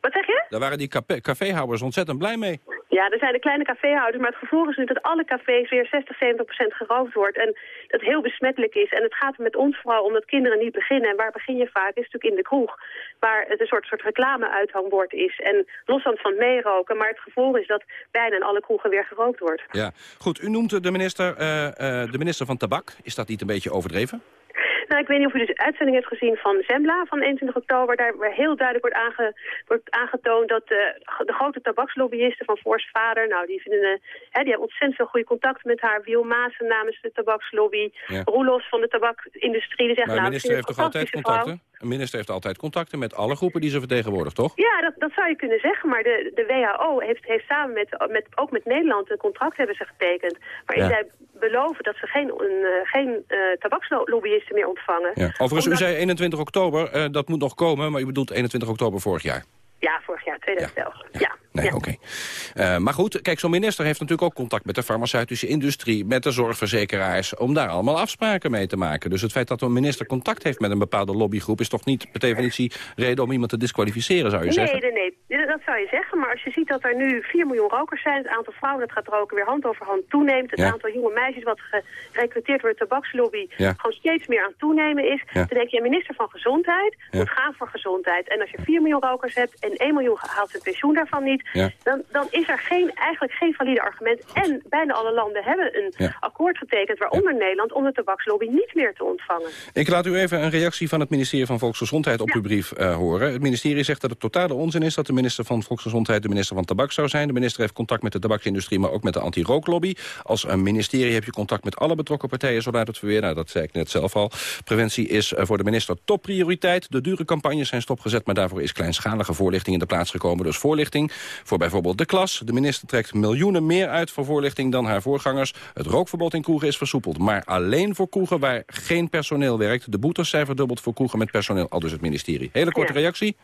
Wat zeg je? Daar waren die café- caféhouders ontzettend blij mee. Ja, er zijn de kleine caféhouders, maar het gevolg is nu dat alle cafés weer 60, 70 procent geroofd wordt. En dat heel besmettelijk is. En het gaat met ons vooral om dat kinderen niet beginnen. En waar begin je vaak? Is natuurlijk in de kroeg. Waar het een soort, soort reclame-uithangbord is. En losstand van meeroken. Maar het gevolg is dat bijna in alle kroegen weer gerookt wordt. Ja, goed. U noemt de minister, eh, eh, de minister van Tabak. Is dat niet een beetje overdreven? Nou, ik weet niet of u de uitzending heeft gezien van Zembla van 21 oktober. Daar waar heel duidelijk wordt, aange, wordt aangetoond dat eh, de grote tabakslobbyisten van Forst Vader... nou, die, vinden, eh, hè, die hebben ontzettend veel goede contacten met haar. Wiel Maassen namens de tabakslobby. Ja. Roelos van de tabakindustrie. Die Maar een nou, minister heeft toch altijd contacten? Een minister heeft altijd contacten met alle groepen die ze vertegenwoordigt, toch? Ja, dat, dat zou je kunnen zeggen. Maar de, de WHO heeft, heeft samen met, met, ook met Nederland een contract hebben ze getekend. Waarin Ja. zij beloven dat ze geen, een, eh, geen eh, tabakslobbyisten meer ontvangen. Ja. Overigens, u zei 21 oktober, eh, dat moet nog komen, maar u bedoelt 21 oktober vorig jaar. Ja, vorig jaar, 2011. Ja. Nee, ja. oké. Eh, maar goed, kijk, zo'n minister heeft natuurlijk ook contact met de farmaceutische industrie, met de zorgverzekeraars, om daar allemaal afspraken mee te maken. Dus het feit dat een minister contact heeft met een bepaalde lobbygroep is toch niet per definitie reden om iemand te disqualificeren, zou je zeggen? Nee, nee, nee, dat zou je zeggen. Maar als je ziet dat er nu 4 miljoen rokers zijn... het aantal vrouwen dat gaat roken weer hand over hand toeneemt... het Ja. aantal jonge meisjes wat gerecruiteerd wordt door de tabakslobby... Gewoon steeds meer aan het toenemen is... Dan denk je, een minister van Gezondheid moet gaan voor gezondheid. En als je 4 miljoen rokers hebt en 1 miljoen haalt zijn pensioen daarvan niet. Ja. Dan, dan is er geen, eigenlijk geen valide argument. En bijna alle landen hebben een Ja. akkoord getekend, waaronder Nederland, om de tabakslobby niet meer te ontvangen. Ik laat u even een reactie van het ministerie van Volksgezondheid op uw brief eh, horen. Het ministerie zegt dat het totale onzin is dat de minister van Volksgezondheid de minister van Tabak zou zijn. De minister heeft contact met de tabaksindustrie, maar ook met de anti-rooklobby. Als een ministerie heb je contact met alle betrokken partijen, zo luidt het verweer. Nou, dat zei ik net zelf al. Preventie is eh, voor de minister topprioriteit. De dure campagnes zijn stopgezet, maar daarvoor is kleinschalige voorlichting in de plaats gekomen. Dus voorlichting voor bijvoorbeeld de klas. De minister trekt miljoenen meer uit voor voorlichting dan haar voorgangers. Het rookverbod in kroegen is versoepeld, maar alleen voor kroegen waar geen personeel werkt. De boetes zijn verdubbeld voor kroegen met personeel, al dus het ministerie. Hele korte Ja. reactie.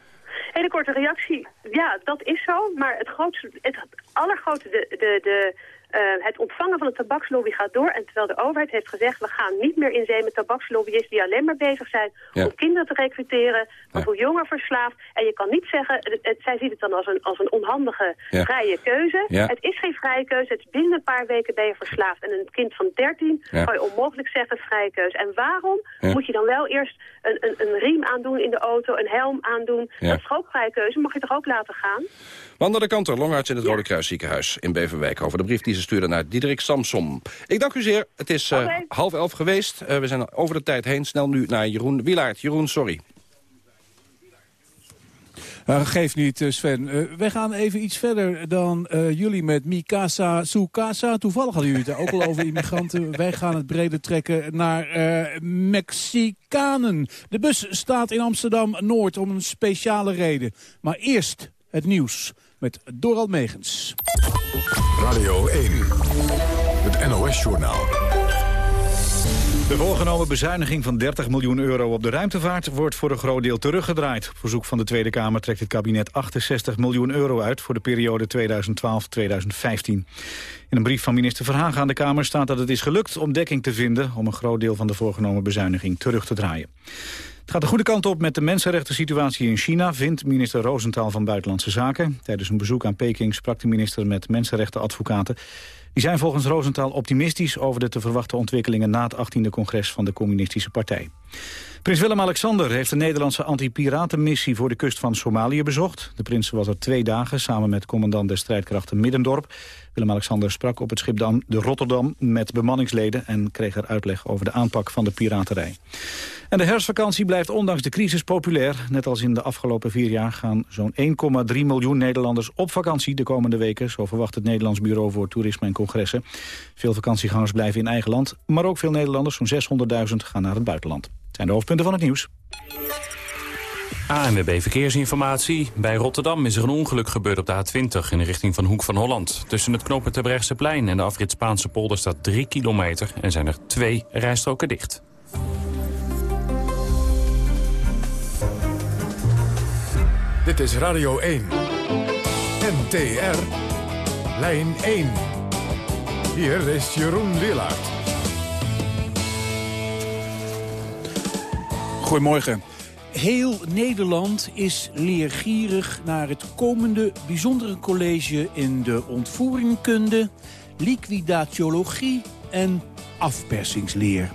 Hele korte reactie. Ja, dat is zo. Maar het, grootste, het allergrootste, de, de, de, eh, het ontvangen van de tabakslobby gaat door. En terwijl de overheid heeft gezegd, we gaan niet meer in zee met tabakslobbyisten die alleen maar bezig zijn Ja. om kinderen te recruteren, of hoe jonger verslaafd. En je kan niet zeggen, het, het- zij ziet het dan als een, als een onhandige Ja. vrije keuze. Het is geen vrije keuze. Het is binnen een paar weken ben je verslaafd. En een kind van 13 Ja. kan je onmogelijk zeggen vrije keuze. En waarom moet je dan wel eerst een, een, een riem aandoen in de auto, een helm aandoen? Dat is ook vrije keuze? Mag je toch ook laten gaan? Wanda de Kanter, longarts in het Rode Kruis ziekenhuis in Beverwijk... over de brief die ze stuurde naar Diederik Samsom. Ik dank u zeer. Het is eh, half elf geweest. Eh, we zijn over de tijd heen. Snel nu naar Jeroen Wilaert. Jeroen, sorry. Uh, geeft niet, Sven. Uh, wij gaan even iets verder dan uh, jullie met Mikasa Sukasa. Toevallig hadden jullie het ook al over immigranten. Wij gaan het breder trekken naar uh, Mexicanen. De bus staat in Amsterdam-Noord om een speciale reden. Maar eerst het nieuws met Dorald Megens. Radio 1, het NOS-journaal. De voorgenomen bezuiniging van 30 miljoen euro op de ruimtevaart wordt voor een groot deel teruggedraaid. Op verzoek van de Tweede Kamer trekt het kabinet 68 miljoen euro uit voor de periode 2012-2015. In een brief van minister Verhagen aan de Kamer staat dat het is gelukt om dekking te vinden om een groot deel van de voorgenomen bezuiniging terug te draaien. Het gaat de goede kant op met de mensenrechten situatie in China, vindt minister Rosenthal van Buitenlandse Zaken. Tijdens een bezoek aan Peking sprak de minister met mensenrechtenadvocaten. Die zijn volgens Rosenthal optimistisch over de te verwachten ontwikkelingen na het 18e congres van de Communistische Partij. Prins Willem-Alexander heeft de Nederlandse anti-piratenmissie voor de kust van Somalië bezocht. De prins was er twee dagen samen met commandant der strijdkrachten Middendorp. Willem-Alexander sprak op het schip de Rotterdam met bemanningsleden en kreeg er uitleg over de aanpak van de piraterij. En de herfstvakantie blijft ondanks de crisis populair. Net als in de afgelopen vier jaar gaan zo'n 1,3 miljoen Nederlanders op vakantie de komende weken. Zo verwacht het Nederlands Bureau voor Toerisme en Congressen. Veel vakantiegangers blijven in eigen land, maar ook veel Nederlanders, zo'n 600.000, gaan naar het buitenland. Het zijn de hoofdpunten van het nieuws. ANWB Verkeersinformatie. Bij Rotterdam is er een ongeluk gebeurd op de A20 in de richting van Hoek van Holland. Tussen het knooppunt Terbrechtseplein en de afrit Spaanse polder staat 3 kilometer en zijn er twee rijstroken dicht. Dit is Radio 1. NTR. Lijn 1. Hier is Jeroen Willaert. Goedemorgen. Heel Nederland is leergierig naar het komende bijzondere college in de ontvoeringkunde, liquidatiologie en afpersingsleer.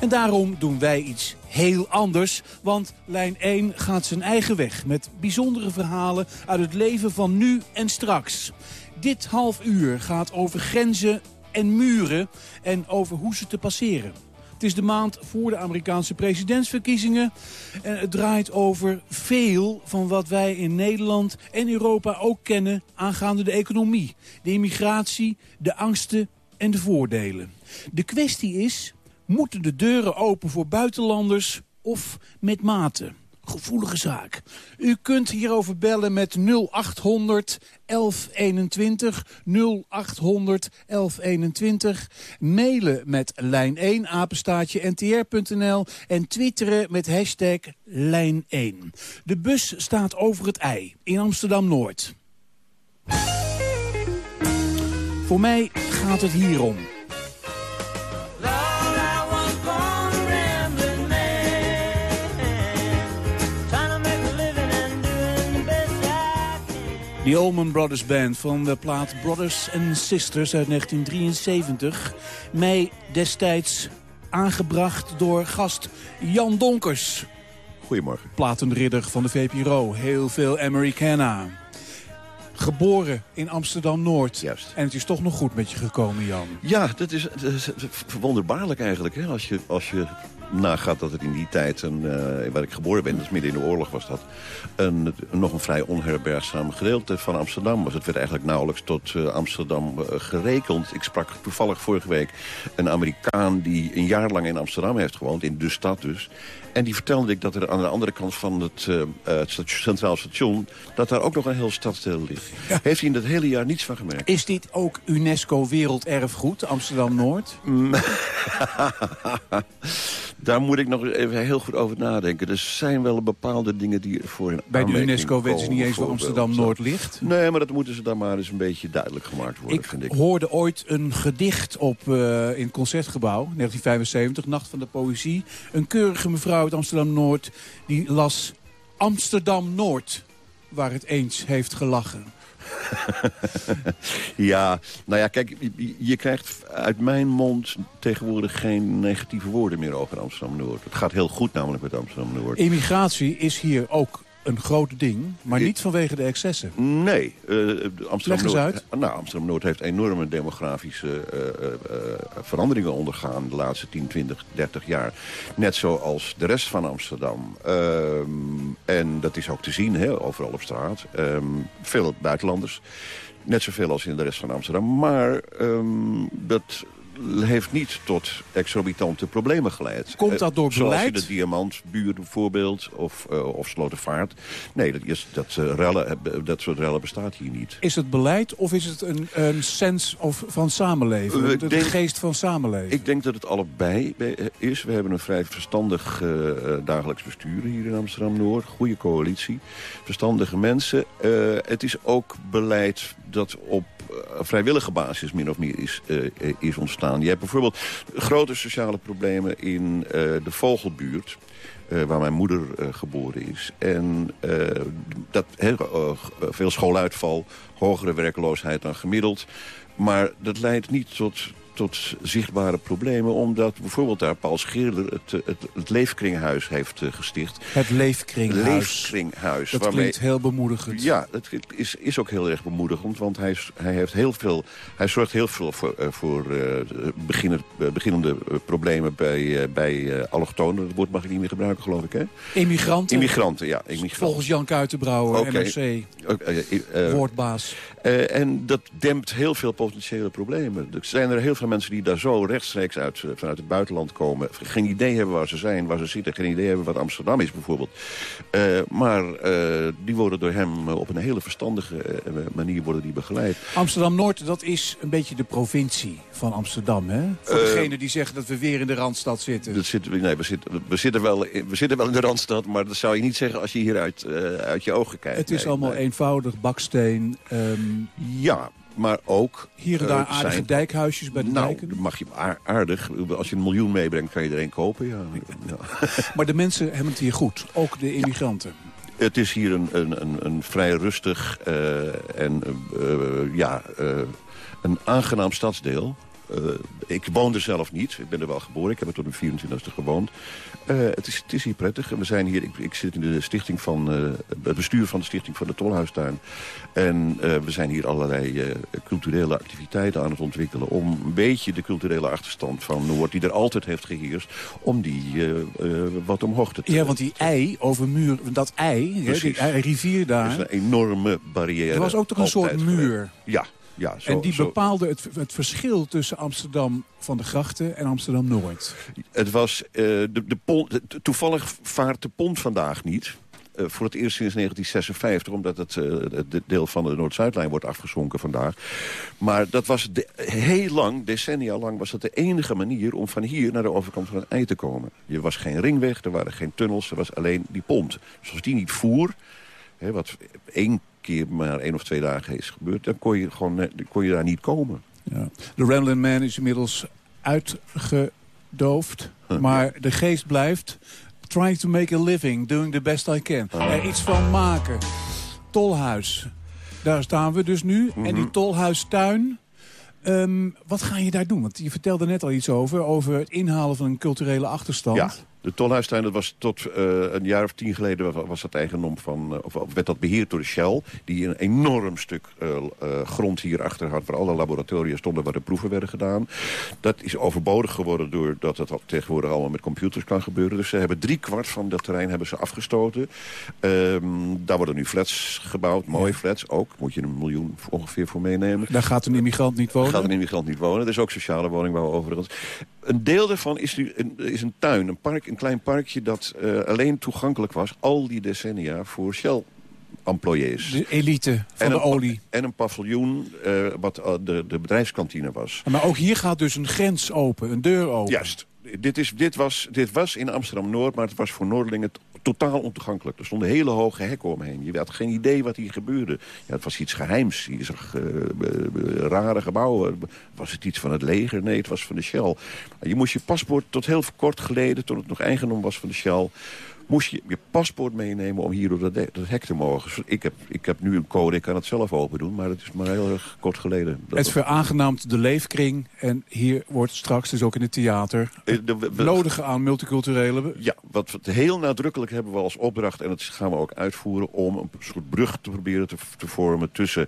En daarom doen wij iets heel anders, want lijn 1 gaat zijn eigen weg... met bijzondere verhalen uit het leven van nu en straks. Dit half uur gaat over grenzen en muren en over hoe ze te passeren. Het is de maand voor de Amerikaanse presidentsverkiezingen. En het draait over veel van wat wij in Nederland en Europa ook kennen aangaande de economie. De immigratie, de angsten en de voordelen. De kwestie is, moeten de deuren open voor buitenlanders of met mate? Gevoelige zaak. U kunt hierover bellen met 0800 1121 0800 1121. Mailen met lijn1 apenstaatje ntr.nl en twitteren met hashtag lijn1. De bus staat over het ei in Amsterdam-Noord. Voor mij gaat het hierom. The Allman Brothers Band van de plaat Brothers and Sisters uit 1973. Mij destijds aangebracht door gast Jan Donkers. Goedemorgen. Platenridder van de VPRO. Heel veel Americana. Geboren in Amsterdam-Noord. Juist. En het is toch nog goed met je gekomen, Jan. Ja, dat is, dat is wonderbaarlijk eigenlijk. Hè? Als, je, als je nagaat dat het in die tijd, een, eh, waar ik geboren ben... dus midden in de oorlog was dat... Een, nog een vrij onherbergzaam gedeelte van Amsterdam was. Het werd eigenlijk nauwelijks tot eh, Amsterdam eh, gerekend. Ik sprak toevallig vorige week een Amerikaan... die een jaar lang in Amsterdam heeft gewoond, in de stad dus... En die vertelde ik dat er aan de andere kant van het, eh, het station- Centraal Station... dat daar ook nog een heel stadsdeel ligt. Heeft hij in dat hele jaar niets van gemerkt. Is dit ook UNESCO Werelderfgoed, Amsterdam-Noord? Mm. Daar moet ik nog even heel goed over nadenken. Er zijn wel bepaalde dingen die ervoor in Bij de UNESCO weten ze niet eens waar. Amsterdam-Noord ligt. Nee, maar dat moeten ze dan maar eens een beetje duidelijk gemaakt worden, Ik vind ik. hoorde ooit een gedicht op eh, in het Concertgebouw, 1975, Nacht van de Poëzie. Een keurige mevrouw uit Amsterdam-Noord, die las Amsterdam-Noord, waar het eens heeft gelachen. Ja, nou ja, kijk, je- je krijgt uit mijn mond tegenwoordig geen negatieve woorden meer over Amsterdam-Noord. Het gaat heel goed namelijk met Amsterdam-Noord. Immigratie is hier ook een groot ding, maar niet vanwege de excessen. Nee. Leg Amsterdam eens Noord, uit. Nou, Amsterdam-Noord heeft enorme demografische eh, veranderingen ondergaan de laatste 10, 20, 30 jaar. Net zoals de rest van Amsterdam. Ehm, en dat is ook te zien, hè, overal op straat. Ehm, veel buitenlanders. Net zoveel als in de rest van Amsterdam. Maar ehm, dat heeft niet tot exorbitante problemen geleid. Komt Eh, dat door Zoals beleid? in de Diamantbuurt bijvoorbeeld, of, eh, of Slotervaart. Nee, dat, is, dat, eh, rellen, dat soort rellen bestaat hier niet. Is het beleid of is het een, een sens of, van samenleven? Eh, ik de, denk- geest van samenleven? Ik denk dat het allebei be- is. We hebben een vrij verstandig eh, eh, dagelijks bestuur hier in Amsterdam-Noord. Goede coalitie. Verstandige mensen. Eh, het is ook beleid dat op eh, vrijwillige basis min of meer is, eh, eh, is ontstaan. Je hebt bijvoorbeeld grote sociale problemen in de Vogelbuurt. waar mijn moeder geboren is. En dat, veel schooluitval, hogere werkloosheid dan gemiddeld. Maar dat leidt niet tot, tot zichtbare problemen... omdat bijvoorbeeld daar Paul Scheerder het, eh, het, het Leefkringhuis heeft eh, gesticht. Het Leefkringhuis. Leefkringhuis. Dat klinkt heel bemoedigend. Ja, dat is, is ook heel erg bemoedigend, want hij, hij, heeft heel veel, hij zorgt heel veel voor, eh, voor beginner, beginnende eh, problemen bij, bij allochtonen. Dat woord mag ik niet meer gebruiken, geloof ik, hè? Immigranten? Immigranten, ja. Immigranten. Volgens Jan Kuitenbrouwer, Oké. NRC, woordbaas. en dat dempt heel veel potentiële problemen. Er zijn er heel veel mensen die daar zo rechtstreeks uit, eh, vanuit het buitenland komen. Geen idee hebben waar ze zijn, waar ze zitten. Geen idee hebben wat Amsterdam is bijvoorbeeld. Eh, maar eh, die worden door hem op een hele verstandige manier worden die begeleid. Amsterdam-Noord, dat is een beetje de provincie van Amsterdam, hè? Voor degenen die zeggen dat we weer in de Randstad zitten. Dat zit, nee, we, zitten, we, zitten wel, in- we zitten wel in de Randstad, maar dat zou je niet zeggen als je hier uit, uit je ogen kijkt. het is Nee, allemaal nee. eenvoudig, baksteen. ehm, Ja, maar ook... Hier en eh, daar aardige zijn- dijkhuisjes bij de nou, dijken. mag je aar- aardig. Als je een miljoen meebrengt, kan je er één kopen. Ja. Ja. Maar de mensen hebben het hier goed, ook de immigranten. Het is hier een, een, een, een vrij rustig eh, en eh, ja, een aangenaam stadsdeel. Eh, ik woon er zelf niet. Ik ben er wel geboren. Ik heb er tot mijn 24e gewoond. Eh, het, is, het is hier prettig. En we zijn hier, ik, ik zit in de stichting van, eh, het bestuur van de stichting van de Tolhuistuin. En we zijn hier allerlei culturele activiteiten aan het ontwikkelen... om een beetje de culturele achterstand van Noord, die er altijd heeft geheerst... om die wat omhoog te Ja, want die ei over muur, dat ei, die rivier Er daar... is een enorme barrière. Er was ook toch een soort muur? Ja, ja. Zo, en die zo. bepaalde het, het verschil tussen Amsterdam van de Grachten en Amsterdam-Noord. Het was, eh, de, toevallig vaart de pont vandaag niet. Eh, voor het eerst sinds 1956, omdat het, eh, het deel van de Noord-Zuidlijn wordt afgezonken vandaag. Maar dat was de- heel lang, decennia lang, was dat de enige manier om van hier naar de overkant van het ei te komen. Er was geen ringweg, er waren geen tunnels, er was alleen die pont. Dus als die niet voer, hè, wat één keer maar één of twee dagen is gebeurd, dan kon je, gewoon, eh, kon je daar niet komen. Ja. De Ramblin' Man is inmiddels uitgedoofd. Maar de geest blijft. Trying to make a living, doing the best I can. Er iets van maken. Tolhuis. Daar staan we dus nu. En die tolhuistuin... ehm, wat ga je daar doen? Want je vertelde net al iets over. Over het inhalen van een culturele achterstand. Ja, De tolhuistuin, dat was tot eh, een jaar of tien geleden was, dat eigendom van, eh, of, werd dat beheerd door de Shell. Die een enorm stuk eh, grond hierachter had waar alle laboratoria stonden waar de proeven werden gedaan. Dat is overbodig geworden doordat het tegenwoordig allemaal met computers kan gebeuren. Dus ze hebben drie kwart van dat terrein hebben ze afgestoten. Ehm, daar worden nu flats gebouwd, mooie flats ook. Moet je een miljoen ongeveer voor meenemen. Daar gaat een immigrant niet wonen? Gaat een immigrant niet wonen. Er is ook sociale woningbouw overigens. Een deel daarvan is, nu een, is een tuin, een, park, een klein parkje... dat eh, alleen toegankelijk was al die decennia voor Shell-employés. De elite van En de een- olie. En een paviljoen eh, wat eh, de, de bedrijfskantine was. Maar ook hier gaat dus een grens open, een deur open. Juist. Dit, is, dit, was, dit was in Amsterdam-Noord, maar het was voor Noordelingen totaal ontoegankelijk. Er stonden hele hoge hekken omheen. Je had geen idee wat hier gebeurde. Ja, het was iets geheims. Je zag eh, be- rare gebouwen. Was het iets van het leger? Nee, het was van de Shell. Je moest je paspoort tot heel kort geleden, toen het nog eigendom was van de Shell... moest je je paspoort meenemen om hier door dat, dat hek te mogen. Ik heb, ik heb nu een code, ik kan het zelf open doen... maar het is maar heel erg kort geleden. Dat- Het veraangenaamt de leefkring. En hier wordt straks dus ook in het theater... Eh, de- nodige aan multiculturele... Ja, wat we heel nadrukkelijk hebben we als opdracht... en dat gaan we ook uitvoeren om een soort brug te proberen te, te vormen... tussen,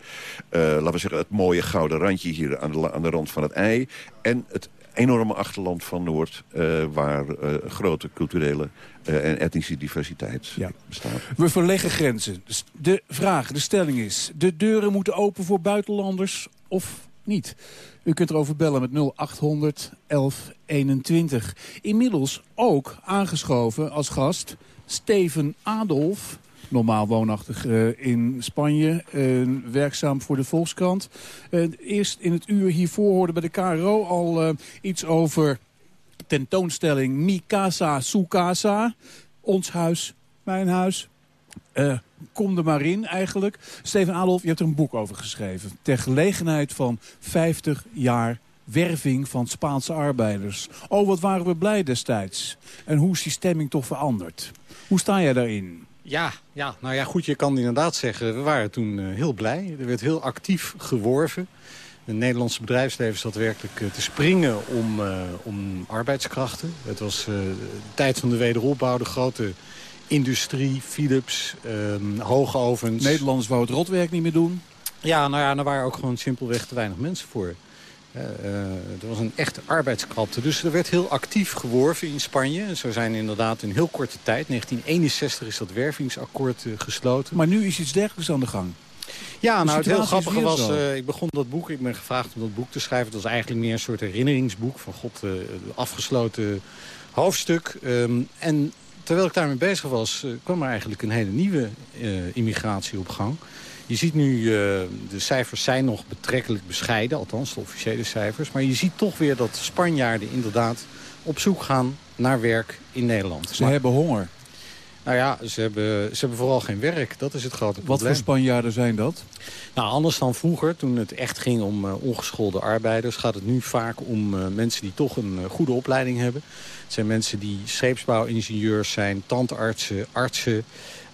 eh, laten we zeggen, het mooie gouden randje hier aan de, aan de rand van het ei... en het enorme achterland van Noord... eh, waar eh, grote culturele eh, en etnische diversiteit bestaat. We verleggen grenzen. Dus de vraag, de stelling is... de deuren moeten open voor buitenlanders of niet? U kunt erover bellen met 0800 1121. Inmiddels ook aangeschoven als gast Steven Adolf... Normaal woonachtig eh, in Spanje, eh, werkzaam voor de Volkskrant. Eh, eerst in het uur hiervoor hoorde bij de KRO al iets over tentoonstelling Mi Casa, Su Casa. Ons huis, mijn huis. Eh, kom er maar in eigenlijk. Steven Adolf, je hebt er een boek over geschreven. Ter gelegenheid van 50 jaar werving van Spaanse arbeiders. Oh, wat waren we blij destijds. En hoe is die stemming toch veranderd? Hoe sta jij daarin? Ja, ja, nou ja, goed, je kan inderdaad zeggen, we waren toen eh, heel blij. Er werd heel actief geworven. Het Nederlandse bedrijfsleven zat werkelijk eh, te springen om, eh, om arbeidskrachten. Het was de tijd van de wederopbouw, de grote industrie, Philips, ehm hoogovens. Nederlanders wou het rotwerk niet meer doen. Ja, nou ja, er waren ook gewoon simpelweg te weinig mensen voor. Eh, eh, er was een echte arbeidskrapte. Dus er werd heel actief geworven in Spanje. En zo zijn inderdaad in heel korte tijd, 1961 is dat wervingsakkoord eh, gesloten. Maar nu is iets dergelijks aan de gang. Ja, nou het heel grappige was, eh, ik begon dat boek, ik ben gevraagd om dat boek te schrijven. Het was eigenlijk meer een soort herinneringsboek van god, eh, afgesloten hoofdstuk. Ehm, en terwijl ik daarmee bezig was, kwam er eigenlijk een hele nieuwe immigratie op gang. Je ziet nu, eh, de cijfers zijn nog betrekkelijk bescheiden, althans de officiële cijfers. Maar je ziet toch weer dat Spanjaarden inderdaad op zoek gaan naar werk in Nederland. Ze Maar- hebben honger. nou ja, ze hebben, ze hebben vooral geen werk. Dat is het grote Wat probleem. voor Spanjaarden zijn dat? Nou, anders dan vroeger, toen het echt ging om eh, ongeschoolde arbeiders... gaat het nu vaak om eh, mensen die toch een goede opleiding hebben. Het zijn mensen die scheepsbouwingenieurs zijn, tandartsen, artsen...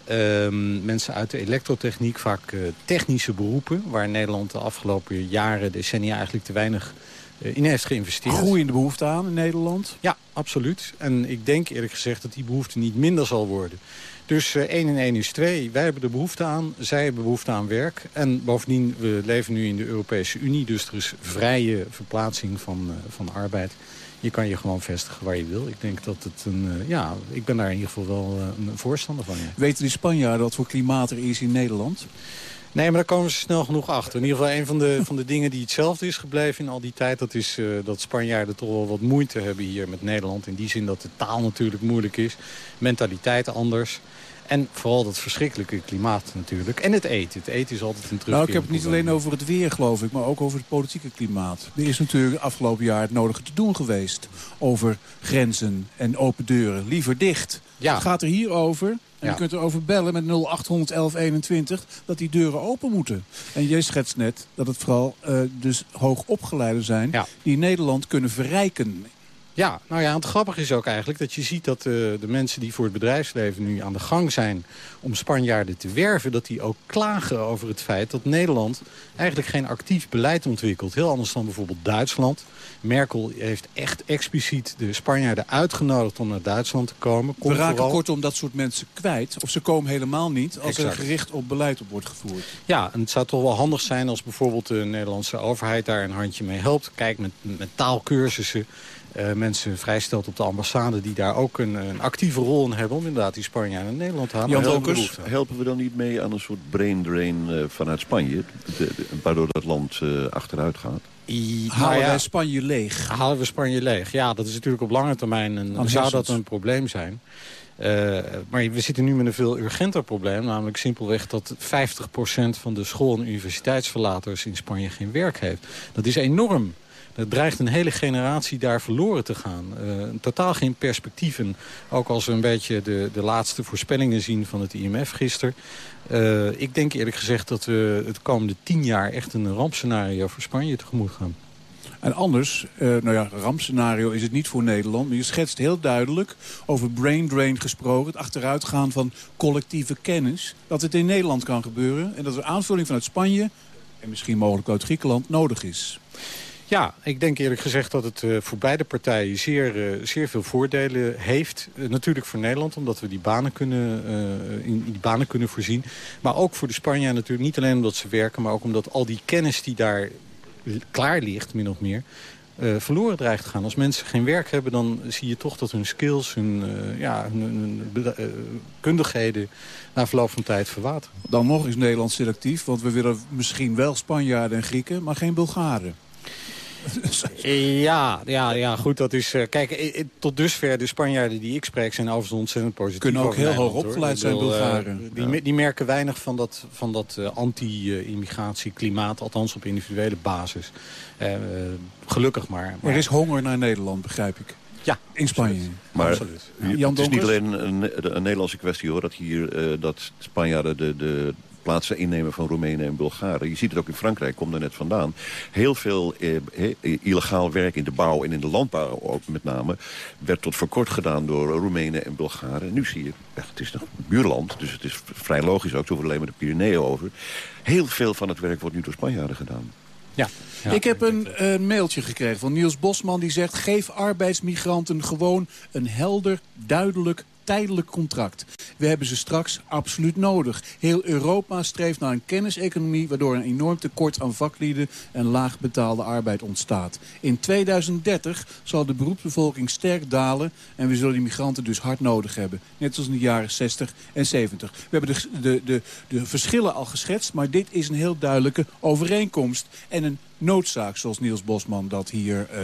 ehm, mensen uit de elektrotechniek, vaak eh, technische beroepen... waar Nederland de afgelopen jaren, decennia eigenlijk te weinig eh, in heeft geïnvesteerd. Groeiende behoefte aan in Nederland? Ja, absoluut. En ik denk eerlijk gezegd dat die behoefte niet minder zal worden. Dus eh 1 en 1 is 2. Wij hebben er behoefte aan, zij hebben behoefte aan werk. En bovendien, we leven nu in de Europese Unie... dus er is vrije verplaatsing van, van arbeid. Je kan je gewoon vestigen waar je wil. Ik denk dat het een... eh, ja, ik ben daar in ieder geval wel eh, een voorstander van. Ja. Weten die Spanjaarden wat voor klimaat er is in Nederland? Nee, maar daar komen ze snel genoeg achter. In ieder geval een van de, van de dingen die hetzelfde is gebleven in al die tijd... dat is eh, dat Spanjaarden toch wel wat moeite hebben hier met Nederland. In die zin dat de taal natuurlijk moeilijk is. Mentaliteit anders. En vooral dat verschrikkelijke klimaat natuurlijk. En het eten. Het eten is altijd een terug. Nou, ik heb het niet alleen over het weer, geloof ik, maar ook over het politieke klimaat. Er is natuurlijk afgelopen jaar het nodige te doen geweest over grenzen en open deuren. Liever dicht. Ja. Het gaat er hier over. En Ja. je kunt erover bellen met 0800 1121 dat die deuren open moeten. En jij schetst net dat het vooral eh, dus hoogopgeleiden zijn die Nederland kunnen verrijken. Ja, nou ja, en het grappige is ook eigenlijk dat je ziet dat eh, de mensen die voor het bedrijfsleven nu aan de gang zijn om Spanjaarden te werven, dat die ook klagen over het feit dat Nederland eigenlijk geen actief beleid ontwikkelt. Heel anders dan bijvoorbeeld Duitsland. Merkel heeft echt expliciet de Spanjaarden uitgenodigd om naar Duitsland te komen. Kom We raken vooral- kortom dat soort mensen kwijt. Of ze komen helemaal niet als Exact. er gericht op beleid op wordt gevoerd. Ja, en het zou toch wel handig zijn als bijvoorbeeld de Nederlandse overheid daar een handje mee helpt. Kijk, met, met taalkursussen. Eh, mensen vrijstelt op de ambassade die daar ook een, een actieve rol in hebben... om inderdaad die Spanjaarden naar Nederland te halen. Jan helpen we dan niet mee aan een soort brain drain eh, vanuit Spanje? De- de- waardoor dat land eh, achteruit gaat? I- Halen nou ja, wij Spanje leeg? Halen we Spanje leeg? Ja, dat is natuurlijk op lange termijn een, zou dat een probleem zijn. Eh, maar we zitten nu met een veel urgenter probleem. Namelijk simpelweg dat 50% van de school- en universiteitsverlaters in Spanje geen werk heeft. Dat is enorm. Het dreigt een hele generatie daar verloren te gaan. Eh, totaal geen perspectieven. Ook als we een beetje de, de laatste voorspellingen zien van het IMF gisteren. Eh, ik denk eerlijk gezegd dat we het komende tien jaar echt een rampscenario voor Spanje tegemoet gaan. En anders, eh, nou ja, rampscenario is het niet voor Nederland. Maar je schetst heel duidelijk over brain drain gesproken. Het achteruitgaan van collectieve kennis. Dat het in Nederland kan gebeuren. En dat er aanvulling vanuit Spanje en misschien mogelijk uit Griekenland nodig is. Ja, ik denk eerlijk gezegd dat het eh, voor beide partijen zeer, eh, zeer veel voordelen heeft. Eh, natuurlijk voor Nederland, omdat we die banen, kunnen, in die banen kunnen voorzien. Maar ook voor de Spanjaarden natuurlijk. Niet alleen omdat ze werken, maar ook omdat al die kennis die daar klaar ligt, min of meer... verloren dreigt te gaan. Als mensen geen werk hebben, dan zie je toch dat hun skills, hun, ja, hun, kundigheden... na verloop van tijd verwateren. Dan nog is Nederland selectief. Want we willen misschien wel Spanjaarden en Grieken, maar geen Bulgaren. Ja, ja, ja, goed, dat is... eh, kijk, tot dusver de Spanjaarden die ik spreek zijn overigens ontzettend positief. Kunnen ook heel hoog opgeleid zijn, eh, Bulgaren. die, die merken weinig van dat, van dat eh, anti-immigratieklimaat, althans op individuele basis. Gelukkig maar. Er is honger naar Nederland, begrijp ik. Ja, in Spanje. Maar Absoluut. je- Jan het is niet alleen een, een Nederlandse kwestie hoor, dat hier eh, dat Spanjaarden de, de plaatsen innemen van Roemenen en Bulgaren. Je ziet het ook in Frankrijk, komt er net vandaan. Heel veel eh, illegaal werk in de bouw en in de landbouw ook met name... werd tot voor kort gedaan door Roemenen en Bulgaren. Nu zie je, het is nog een buurland, dus het is vrij logisch ook. Zo hoeven alleen maar de Pyreneeën over. Heel veel van het werk wordt nu door Spanjaarden gedaan. Ja. ik heb een, eh, mailtje gekregen van Niels Bosman die zegt... geef arbeidsmigranten gewoon een helder, duidelijk, tijdelijk contract. We hebben ze straks absoluut nodig. Heel Europa streeft naar een kenniseconomie... waardoor een enorm tekort aan vaklieden en laag betaalde arbeid ontstaat. In 2030 zal de beroepsbevolking sterk dalen... en we zullen die migranten dus hard nodig hebben. Net zoals in de jaren 60 en 70. We hebben de, de, de, de verschillen al geschetst... maar dit is een heel duidelijke overeenkomst. En een noodzaak, zoals Niels Bosman dat hier eh,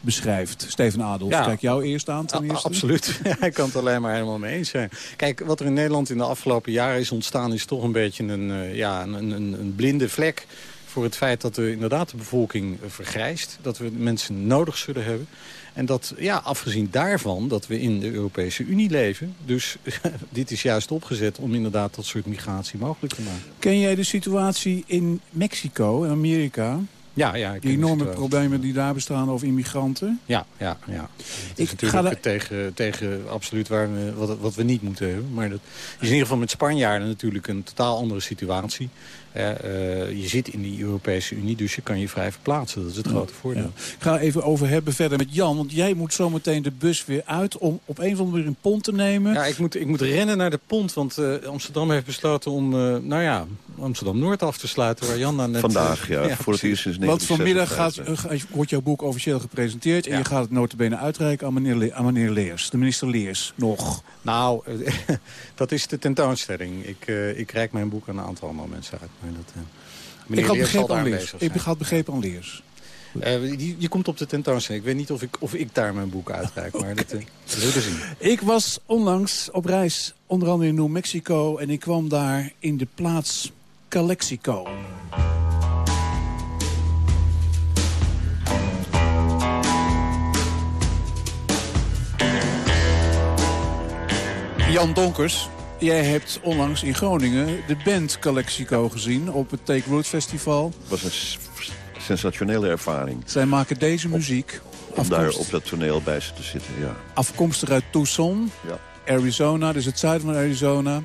beschrijft. Steven Adolf, Ja. kijk jou eerst aan ten A- eerste. Absoluut. Ja, ik kan het alleen maar helemaal mee eens zijn. Kijk, wat er in Nederland in de afgelopen jaren is ontstaan... is toch een beetje een, eh, ja, een, een, een blinde vlek voor het feit dat we inderdaad de bevolking eh, vergrijst. Dat we mensen nodig zullen hebben. En dat, ja, afgezien daarvan, dat we in de Europese Unie leven. Dus dit is juist opgezet om inderdaad dat soort migratie mogelijk te maken. Ken jij de situatie in Mexico en Amerika? Ja, ja. ik Die de enorme situatie. problemen die daar bestaan over immigranten? Ja, ja, ja. Het Ik is natuurlijk ga daar- tegen, tegen absoluut waar we, wat, wat we niet moeten hebben. Maar dat is in ieder geval met Spanjaarden natuurlijk een totaal andere situatie. Eh, je zit in die Europese Unie, dus je kan je vrij verplaatsen. Dat is het grote voordeel. Ja. Ik ga even over hebben verder met Jan. Want jij moet zometeen de bus weer uit om op een of andere manier een pont te nemen. Ja, ik moet, ik moet rennen naar de pont, want eh, Amsterdam heeft besloten om, eh, nou ja, Amsterdam-Noord af te sluiten. Waar Jan dan net... Vandaag, ja, voor het eerst sinds Want vanmiddag gaat, 1956. wordt jouw boek officieel gepresenteerd... en Ja. je gaat het notabene uitreiken aan meneer, Le- aan meneer Leers. De minister Leers, nog. Nou, dat is de tentoonstelling. Ik, eh, ik reik mijn boek aan een aantal andere mensen uit. Maar dat, eh, Ik had begrepen aan Leers. Ik had begrepen aan Leers. Eh, die, die komt op de tentoonstelling. Ik weet niet of ik, of ik daar mijn boek uitreik, maar dat, eh, dat zullen we zien. Ik was onlangs op reis, onder andere in New Mexico... en ik kwam daar in de plaats Calexico. Jan Donkers, jij hebt onlangs in Groningen de band Calexico gezien... op het Take Root Festival. Het was een sensationele ervaring. Zij maken deze muziek. Om daar op dat toneel bij ze te zitten, ja. Afkomstig uit Tucson, Ja. Arizona, dus het zuiden van Arizona.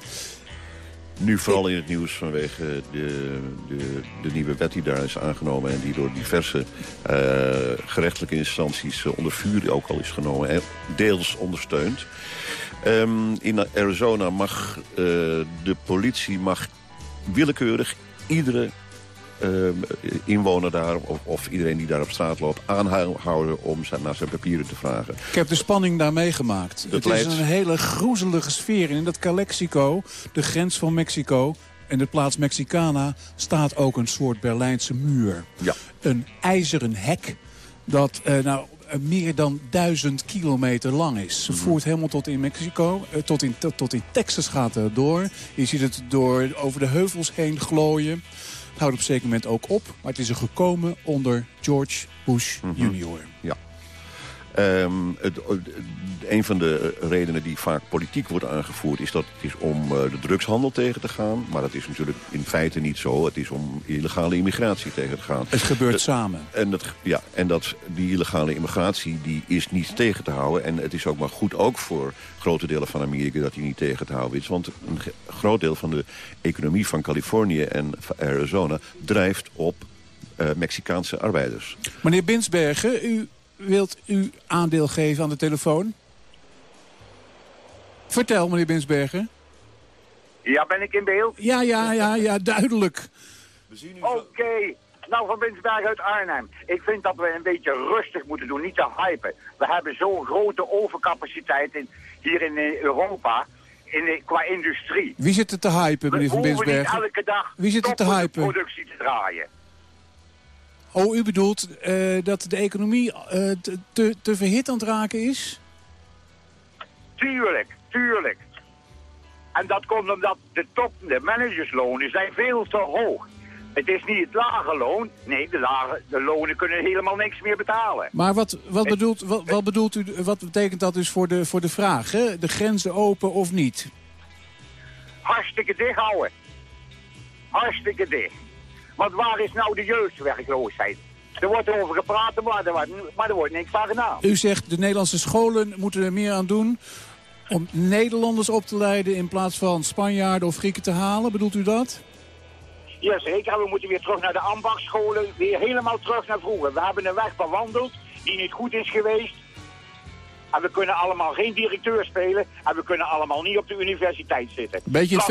Nu vooral in het nieuws vanwege de, de, de nieuwe wet die daar is aangenomen... en die door diverse eh, gerechtelijke instanties eh, onder vuur ook al is genomen... en deels ondersteund. Ehm, in Arizona mag eh, de politie mag willekeurig iedere ehm, inwoner daar... Of, of iedereen die daar op straat loopt aanhouden om zijn, naar zijn papieren te vragen. Ik heb de spanning daar meegemaakt. Het leidt- is een hele groezelige sfeer. En in dat Calexico, de grens van Mexico en de plaats Mexicana... staat ook een soort Berlijnse muur. Ja. Een ijzeren hek dat eh, nou, meer dan duizend kilometer lang is. Ze voert helemaal tot in Mexico, eh, tot, in, tot, tot in Texas gaat het door. Je ziet het door, over de heuvels heen glooien. Het houdt op een zeker moment ook op. Maar het is er gekomen onder George Bush junior. Ja. Het, het- een van de redenen die vaak politiek wordt aangevoerd... is dat het is om eh, de drugshandel tegen te gaan. Maar dat is natuurlijk in feite niet zo. Het is om illegale immigratie tegen te gaan. Het gebeurt samen. En, dat, ja, en dat, die illegale immigratie die is niet tegen te houden. En het is ook maar goed ook voor grote delen van Amerika... dat die niet tegen te houden is. Want een groot deel van de economie van Californië en Arizona... drijft op eh, Mexicaanse arbeiders. Meneer Binsbergen, u wilt uw aandeel geven aan de telefoon? Vertel, meneer Binsbergen. Ja, ben ik in beeld? Ja, ja, ja, ja, duidelijk. Oké. Nou, van Winsberg uit Arnhem. Ik vind dat we een beetje rustig moeten doen, niet te hypen. We hebben zo'n grote overcapaciteit in, hier in eh, Europa, in, de- qua industrie. Wie zit er te hypen, We meneer Van hoeven niet Binsbergen? elke dag Wie zit er te hypen? productie te draaien. Oh, u bedoelt eh, dat de economie eh, te, te, te verhit aan het raken is? Tuurlijk, tuurlijk. En dat komt omdat de top, de managerslonen zijn veel te hoog. Het is niet het lage loon. Nee, de, lage, de lonen kunnen helemaal niks meer betalen. Maar wat, wat, bedoelt, wat, wat bedoelt u, wat betekent dat dus voor de, voor de vraag? Hè? De grenzen open of niet? Hartstikke dicht houden. Hartstikke dicht. Want waar is nou de jeugdwerkloosheid? Er wordt over gepraat, maar er wordt, maar er wordt niks van gedaan. U zegt de Nederlandse scholen moeten er meer aan doen om Nederlanders op te leiden in plaats van Spanjaarden of Grieken te halen. Bedoelt u dat? Jazeker, we moeten weer terug naar de ambachtscholen. Weer helemaal terug naar vroeger. We hebben een weg bewandeld die niet goed is geweest. En we kunnen allemaal geen directeur spelen. En we kunnen allemaal niet op de universiteit zitten. Beetje het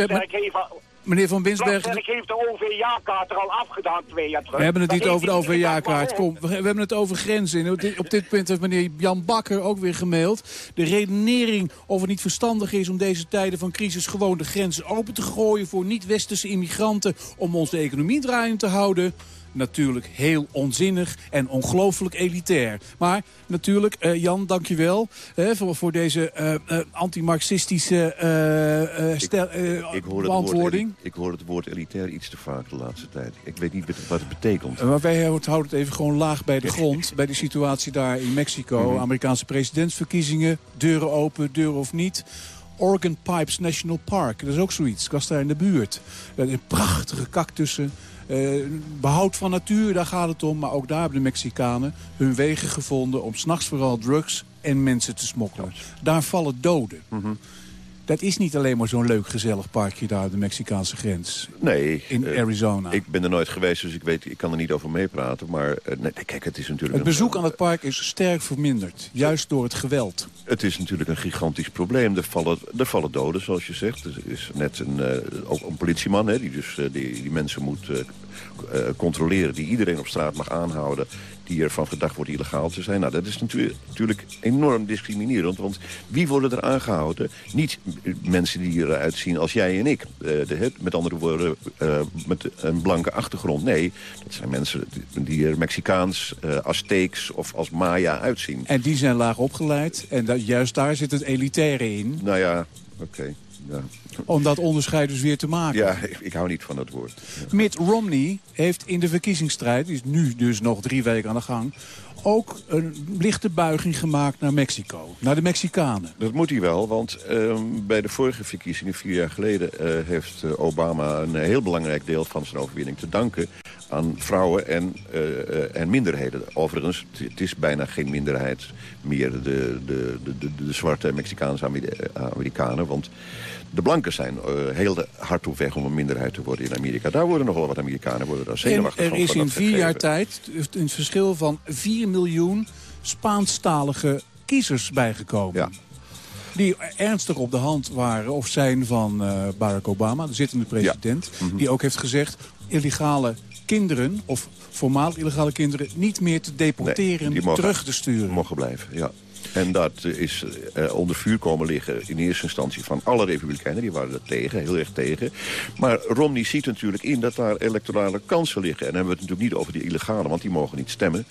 Meneer Van Plasterk heeft de OV-jaarkaart er al afgedaan twee jaar terug. we hebben het niet over de OV-jaarkaart. Kom, we hebben het over grenzen. En op dit- Op dit punt heeft meneer Jan Bakker ook weer gemaild. De redenering of het niet verstandig is om deze tijden van crisis gewoon de grenzen open te gooien voor niet-westerse immigranten om onze economie draaiend te houden. Natuurlijk heel onzinnig en ongelooflijk elitair. Maar natuurlijk, eh, Jan, dankjewel hè, voor, voor deze eh, eh, anti-marxistische stel- Ik hoor, het woord, beantwoording. eli- ik hoor het woord elitair iets te vaak de laatste tijd. Ik weet niet wat het betekent. Eh, Maar wij houden het even gewoon laag bij de grond. bij de situatie daar in Mexico. Mhm. Amerikaanse presidentsverkiezingen. Deuren open, deuren of niet. Oregon Pipes National Park. Dat is ook zoiets. Ik was daar in de buurt. Een prachtige cactussen. Eh, behoud van natuur, daar gaat het om. Maar ook daar hebben de Mexicanen hun wegen gevonden... om s'nachts vooral drugs en mensen te smokkelen. Daar vallen doden. Mhm. Dat is niet alleen maar zo'n leuk gezellig parkje daar... aan de Mexicaanse grens. Nee. In eh, Arizona. Ik ben er nooit geweest, dus ik, weet, ik kan er niet over meepraten. Maar eh, nee, kijk, het is natuurlijk... Het een- bezoek aan het park is sterk verminderd. Juist door het geweld. Het is natuurlijk een gigantisch probleem. Er vallen, er vallen doden, zoals je zegt. Er is net een, eh, ook een politieman hè, die dus eh, die, die mensen moet eh, controleren... die iedereen op straat mag aanhouden die ervan verdacht wordt illegaal te zijn. Nou, dat is natuurlijk, natuurlijk enorm discriminerend. Want wie worden er aangehouden? Niet mensen die eruit zien als jij en ik. Eh, de, het- met andere woorden, eh, met een blanke achtergrond. Nee, dat zijn mensen die- er Mexicaans, eh Azteeks of als Maya uitzien. En die zijn laag opgeleid. En dat, juist daar zit het elitaire in. Nou ja, oké. Ja. Om dat onderscheid dus weer te maken. Ja, ik, ik hou niet van dat woord. Mitt Romney heeft in de verkiezingsstrijd, die is nu dus nog drie weken aan de gang... ook een lichte buiging gemaakt naar Mexico. Naar de Mexicanen. Dat moet hij wel, want ehm, bij de vorige verkiezingen, vier jaar geleden... eh, heeft eh, Obama een heel belangrijk deel van zijn overwinning te danken aan vrouwen en, eh, en minderheden. Overigens, het- is bijna geen minderheid meer, de, de, de, de, de zwarte Mexicaanse Ameri- Amerikanen. Want de blanken zijn eh, heel hard op weg om een minderheid te worden in Amerika. Daar worden nogal wat Amerikanen worden daar En zenuwachtig er is in vier gegeven. jaar tijd een verschil van 4 miljoen Spaanstalige kiezers bijgekomen. Die ernstig op de hand waren of zijn van eh, Barack Obama, de zittende president. Mhm. Die ook heeft gezegd, illegale kinderen of voormalig illegale kinderen... niet meer te deporteren, mogen- terug te sturen. mogen blijven, ja. En dat is eh, onder vuur komen liggen in eerste instantie van alle republikeinen. Die waren er tegen, heel erg tegen. Maar Romney ziet natuurlijk in dat daar electorale kansen liggen. En dan hebben we het natuurlijk niet over die illegale, want die mogen niet stemmen.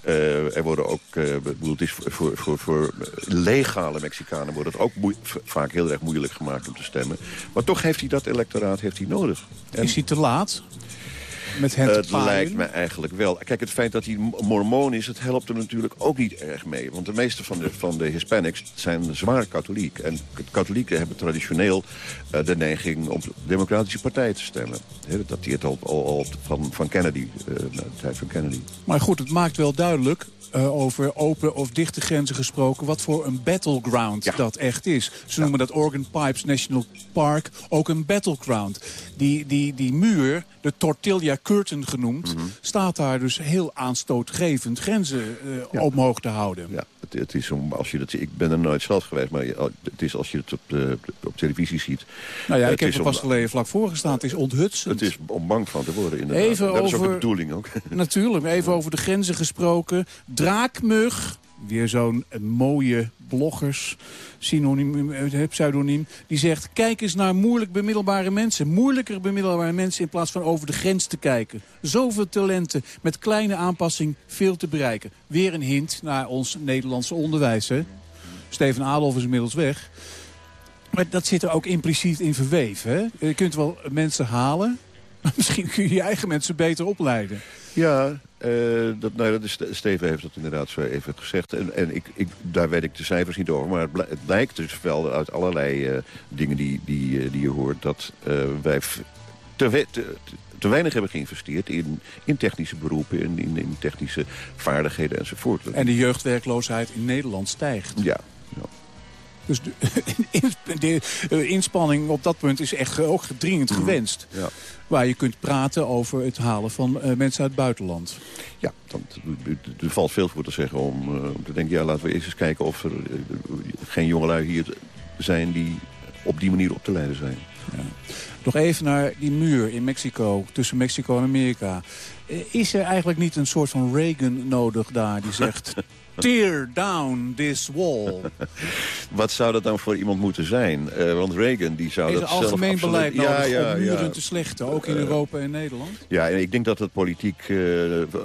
Eh, er worden ook, ik bedoel, het is voor, voor, voor, legale Mexicanen wordt het ook vaak heel erg moeilijk gemaakt om te stemmen. Maar toch heeft hij dat electoraat heeft hij nodig. En- Is hij te laat? Met het lijkt me eigenlijk wel. Kijk, het feit dat hij mormoon is, het helpt er natuurlijk ook niet erg mee. Want de meeste van de, van de Hispanics zijn zwaar katholiek. En katholieken hebben traditioneel eh, de neiging om de democratische partij te stemmen. He, dat die het al, al, al van, van Kennedy, na de tijd van Kennedy. Maar goed, het maakt wel duidelijk, eh, over open of dichte grenzen gesproken... wat voor een battleground dat echt is. Ze noemen dat Oregon Pipes National Park ook een battleground. Die, die, die muur, de Tortilla Curtain genoemd... Mhm. staat daar dus heel aanstootgevend grenzen eh, omhoog te houden. Ja, het, het is om, als je dat, ik ben er nooit zelf geweest, maar het is als je het op, de, op televisie ziet. Nou ja, ik heb er om- pas geleden vlak voor gestaan. Het is onthutsend. Het is om bang van te worden, inderdaad. Even dat is ook over- de bedoeling ook. Natuurlijk, even over de grenzen gesproken. Draakmug, weer zo'n mooie bloggers, synoniem, eh, pseudoniem... die zegt, kijk eens naar moeilijk bemiddelbare mensen. Moeilijker bemiddelbare mensen in plaats van over de grens te kijken. Zoveel talenten, met kleine aanpassing veel te bereiken. Weer een hint naar ons Nederlandse onderwijs, hè? Steven Adolf is inmiddels weg. Maar dat zit er ook impliciet in verweven, hè? Je kunt wel mensen halen... Maar misschien kun je je eigen mensen beter opleiden. Ja, eh, dat, nou, dat is, Steven heeft dat inderdaad zo even gezegd. En, en ik, ik, daar weet ik de cijfers niet over. Maar het, bl- het blijkt dus wel uit allerlei eh, dingen die, die, eh, die je hoort... dat wij v- te, we- te, te weinig hebben geïnvesteerd in, in technische beroepen... In, in, in technische vaardigheden enzovoort. En de jeugdwerkloosheid in Nederland stijgt. Ja. Dus de, de, de inspanning op dat punt is echt ook dringend gewenst. Ja. Waar je kunt praten over het halen van eh, mensen uit het buitenland. Ja, dan, er valt veel voor te zeggen om, eh, om te denken... ja, laten we eerst eens kijken of er eh, geen jongelui hier zijn... die op die manier op te leiden zijn. Nog even naar die muur in Mexico, tussen Mexico en Amerika. Is er eigenlijk niet een soort van Reagan nodig daar die zegt... Tear down this wall. Wat zou dat dan voor iemand moeten zijn? Eh, want Reagan die zou is dat zelf algemeen absoluut- beleid nodig ja, om ja, muren ja. te slechten, ook in Eh, Europa en Nederland? Ja, en ik denk dat het politiek eh,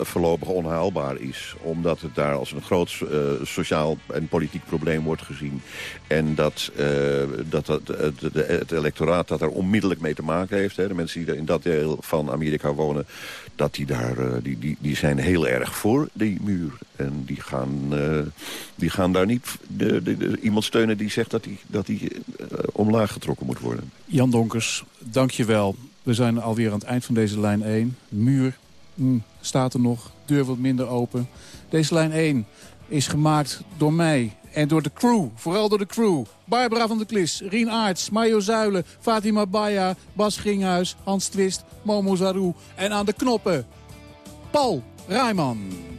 voorlopig onhaalbaar is. Omdat het daar als een groot sociaal en politiek probleem wordt gezien. En dat, dat, dat het, het- het electoraat dat er onmiddellijk mee te maken heeft... Hè, de mensen die er in dat deel van Amerika wonen... dat die, daar, eh, die, die, die zijn heel erg voor die muur. En die gaan, eh, die gaan daar niet de, de, iemand steunen die zegt dat die, dat die eh, omlaag getrokken moet worden. Jan Donkers, dank je wel. We zijn alweer aan het eind van deze lijn 1. Muur hm, staat er nog, deur wat minder open. Deze lijn 1 is gemaakt door mij en door de crew. Vooral door de crew. Barbara van der Klis, Rien Aarts, Mario Zuilen, Fatima Baya, Bas Gringhuis, Hans Twist, Momo Zarou. En aan de knoppen, Paul Rijman.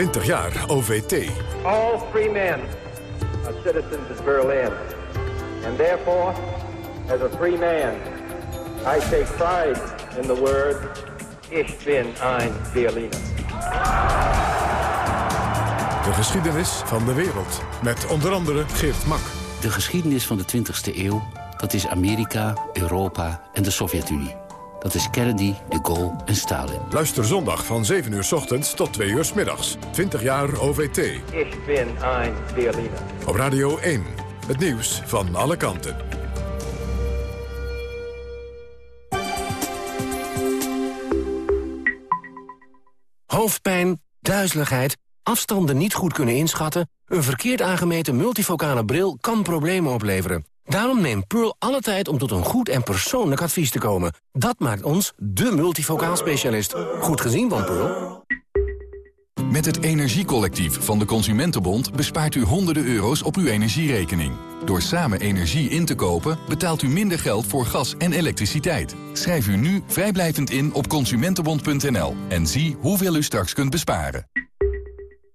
20 jaar OVT. All free men are citizens of Berlin. And therefore, as a free man, I take pride in the word, Ich bin ein Berliner. De geschiedenis van de wereld. Met onder andere Geert Mak. De geschiedenis van de 20e eeuw, dat is Amerika, Europa en de Sovjet-Unie. Dat is Kennedy, de Gaulle en Stalin. Luister zondag van 7 uur s ochtends tot 2 uur s middags. 20 jaar OVT. Ik ben een Berliner. Op Radio 1. Het nieuws van alle kanten. Hoofdpijn, duizeligheid, afstanden niet goed kunnen inschatten... een verkeerd aangemeten multifocale bril kan problemen opleveren. Daarom neemt Pearl alle tijd om tot een goed en persoonlijk advies te komen. Dat maakt ons de multifocaal specialist. Goed gezien van Pearl. Met het Energiecollectief van de Consumentenbond bespaart u honderden euro's op uw energierekening. Door samen energie in te kopen betaalt u minder geld voor gas en elektriciteit. Schrijf u nu vrijblijvend in op consumentenbond.nl en zie hoeveel u straks kunt besparen.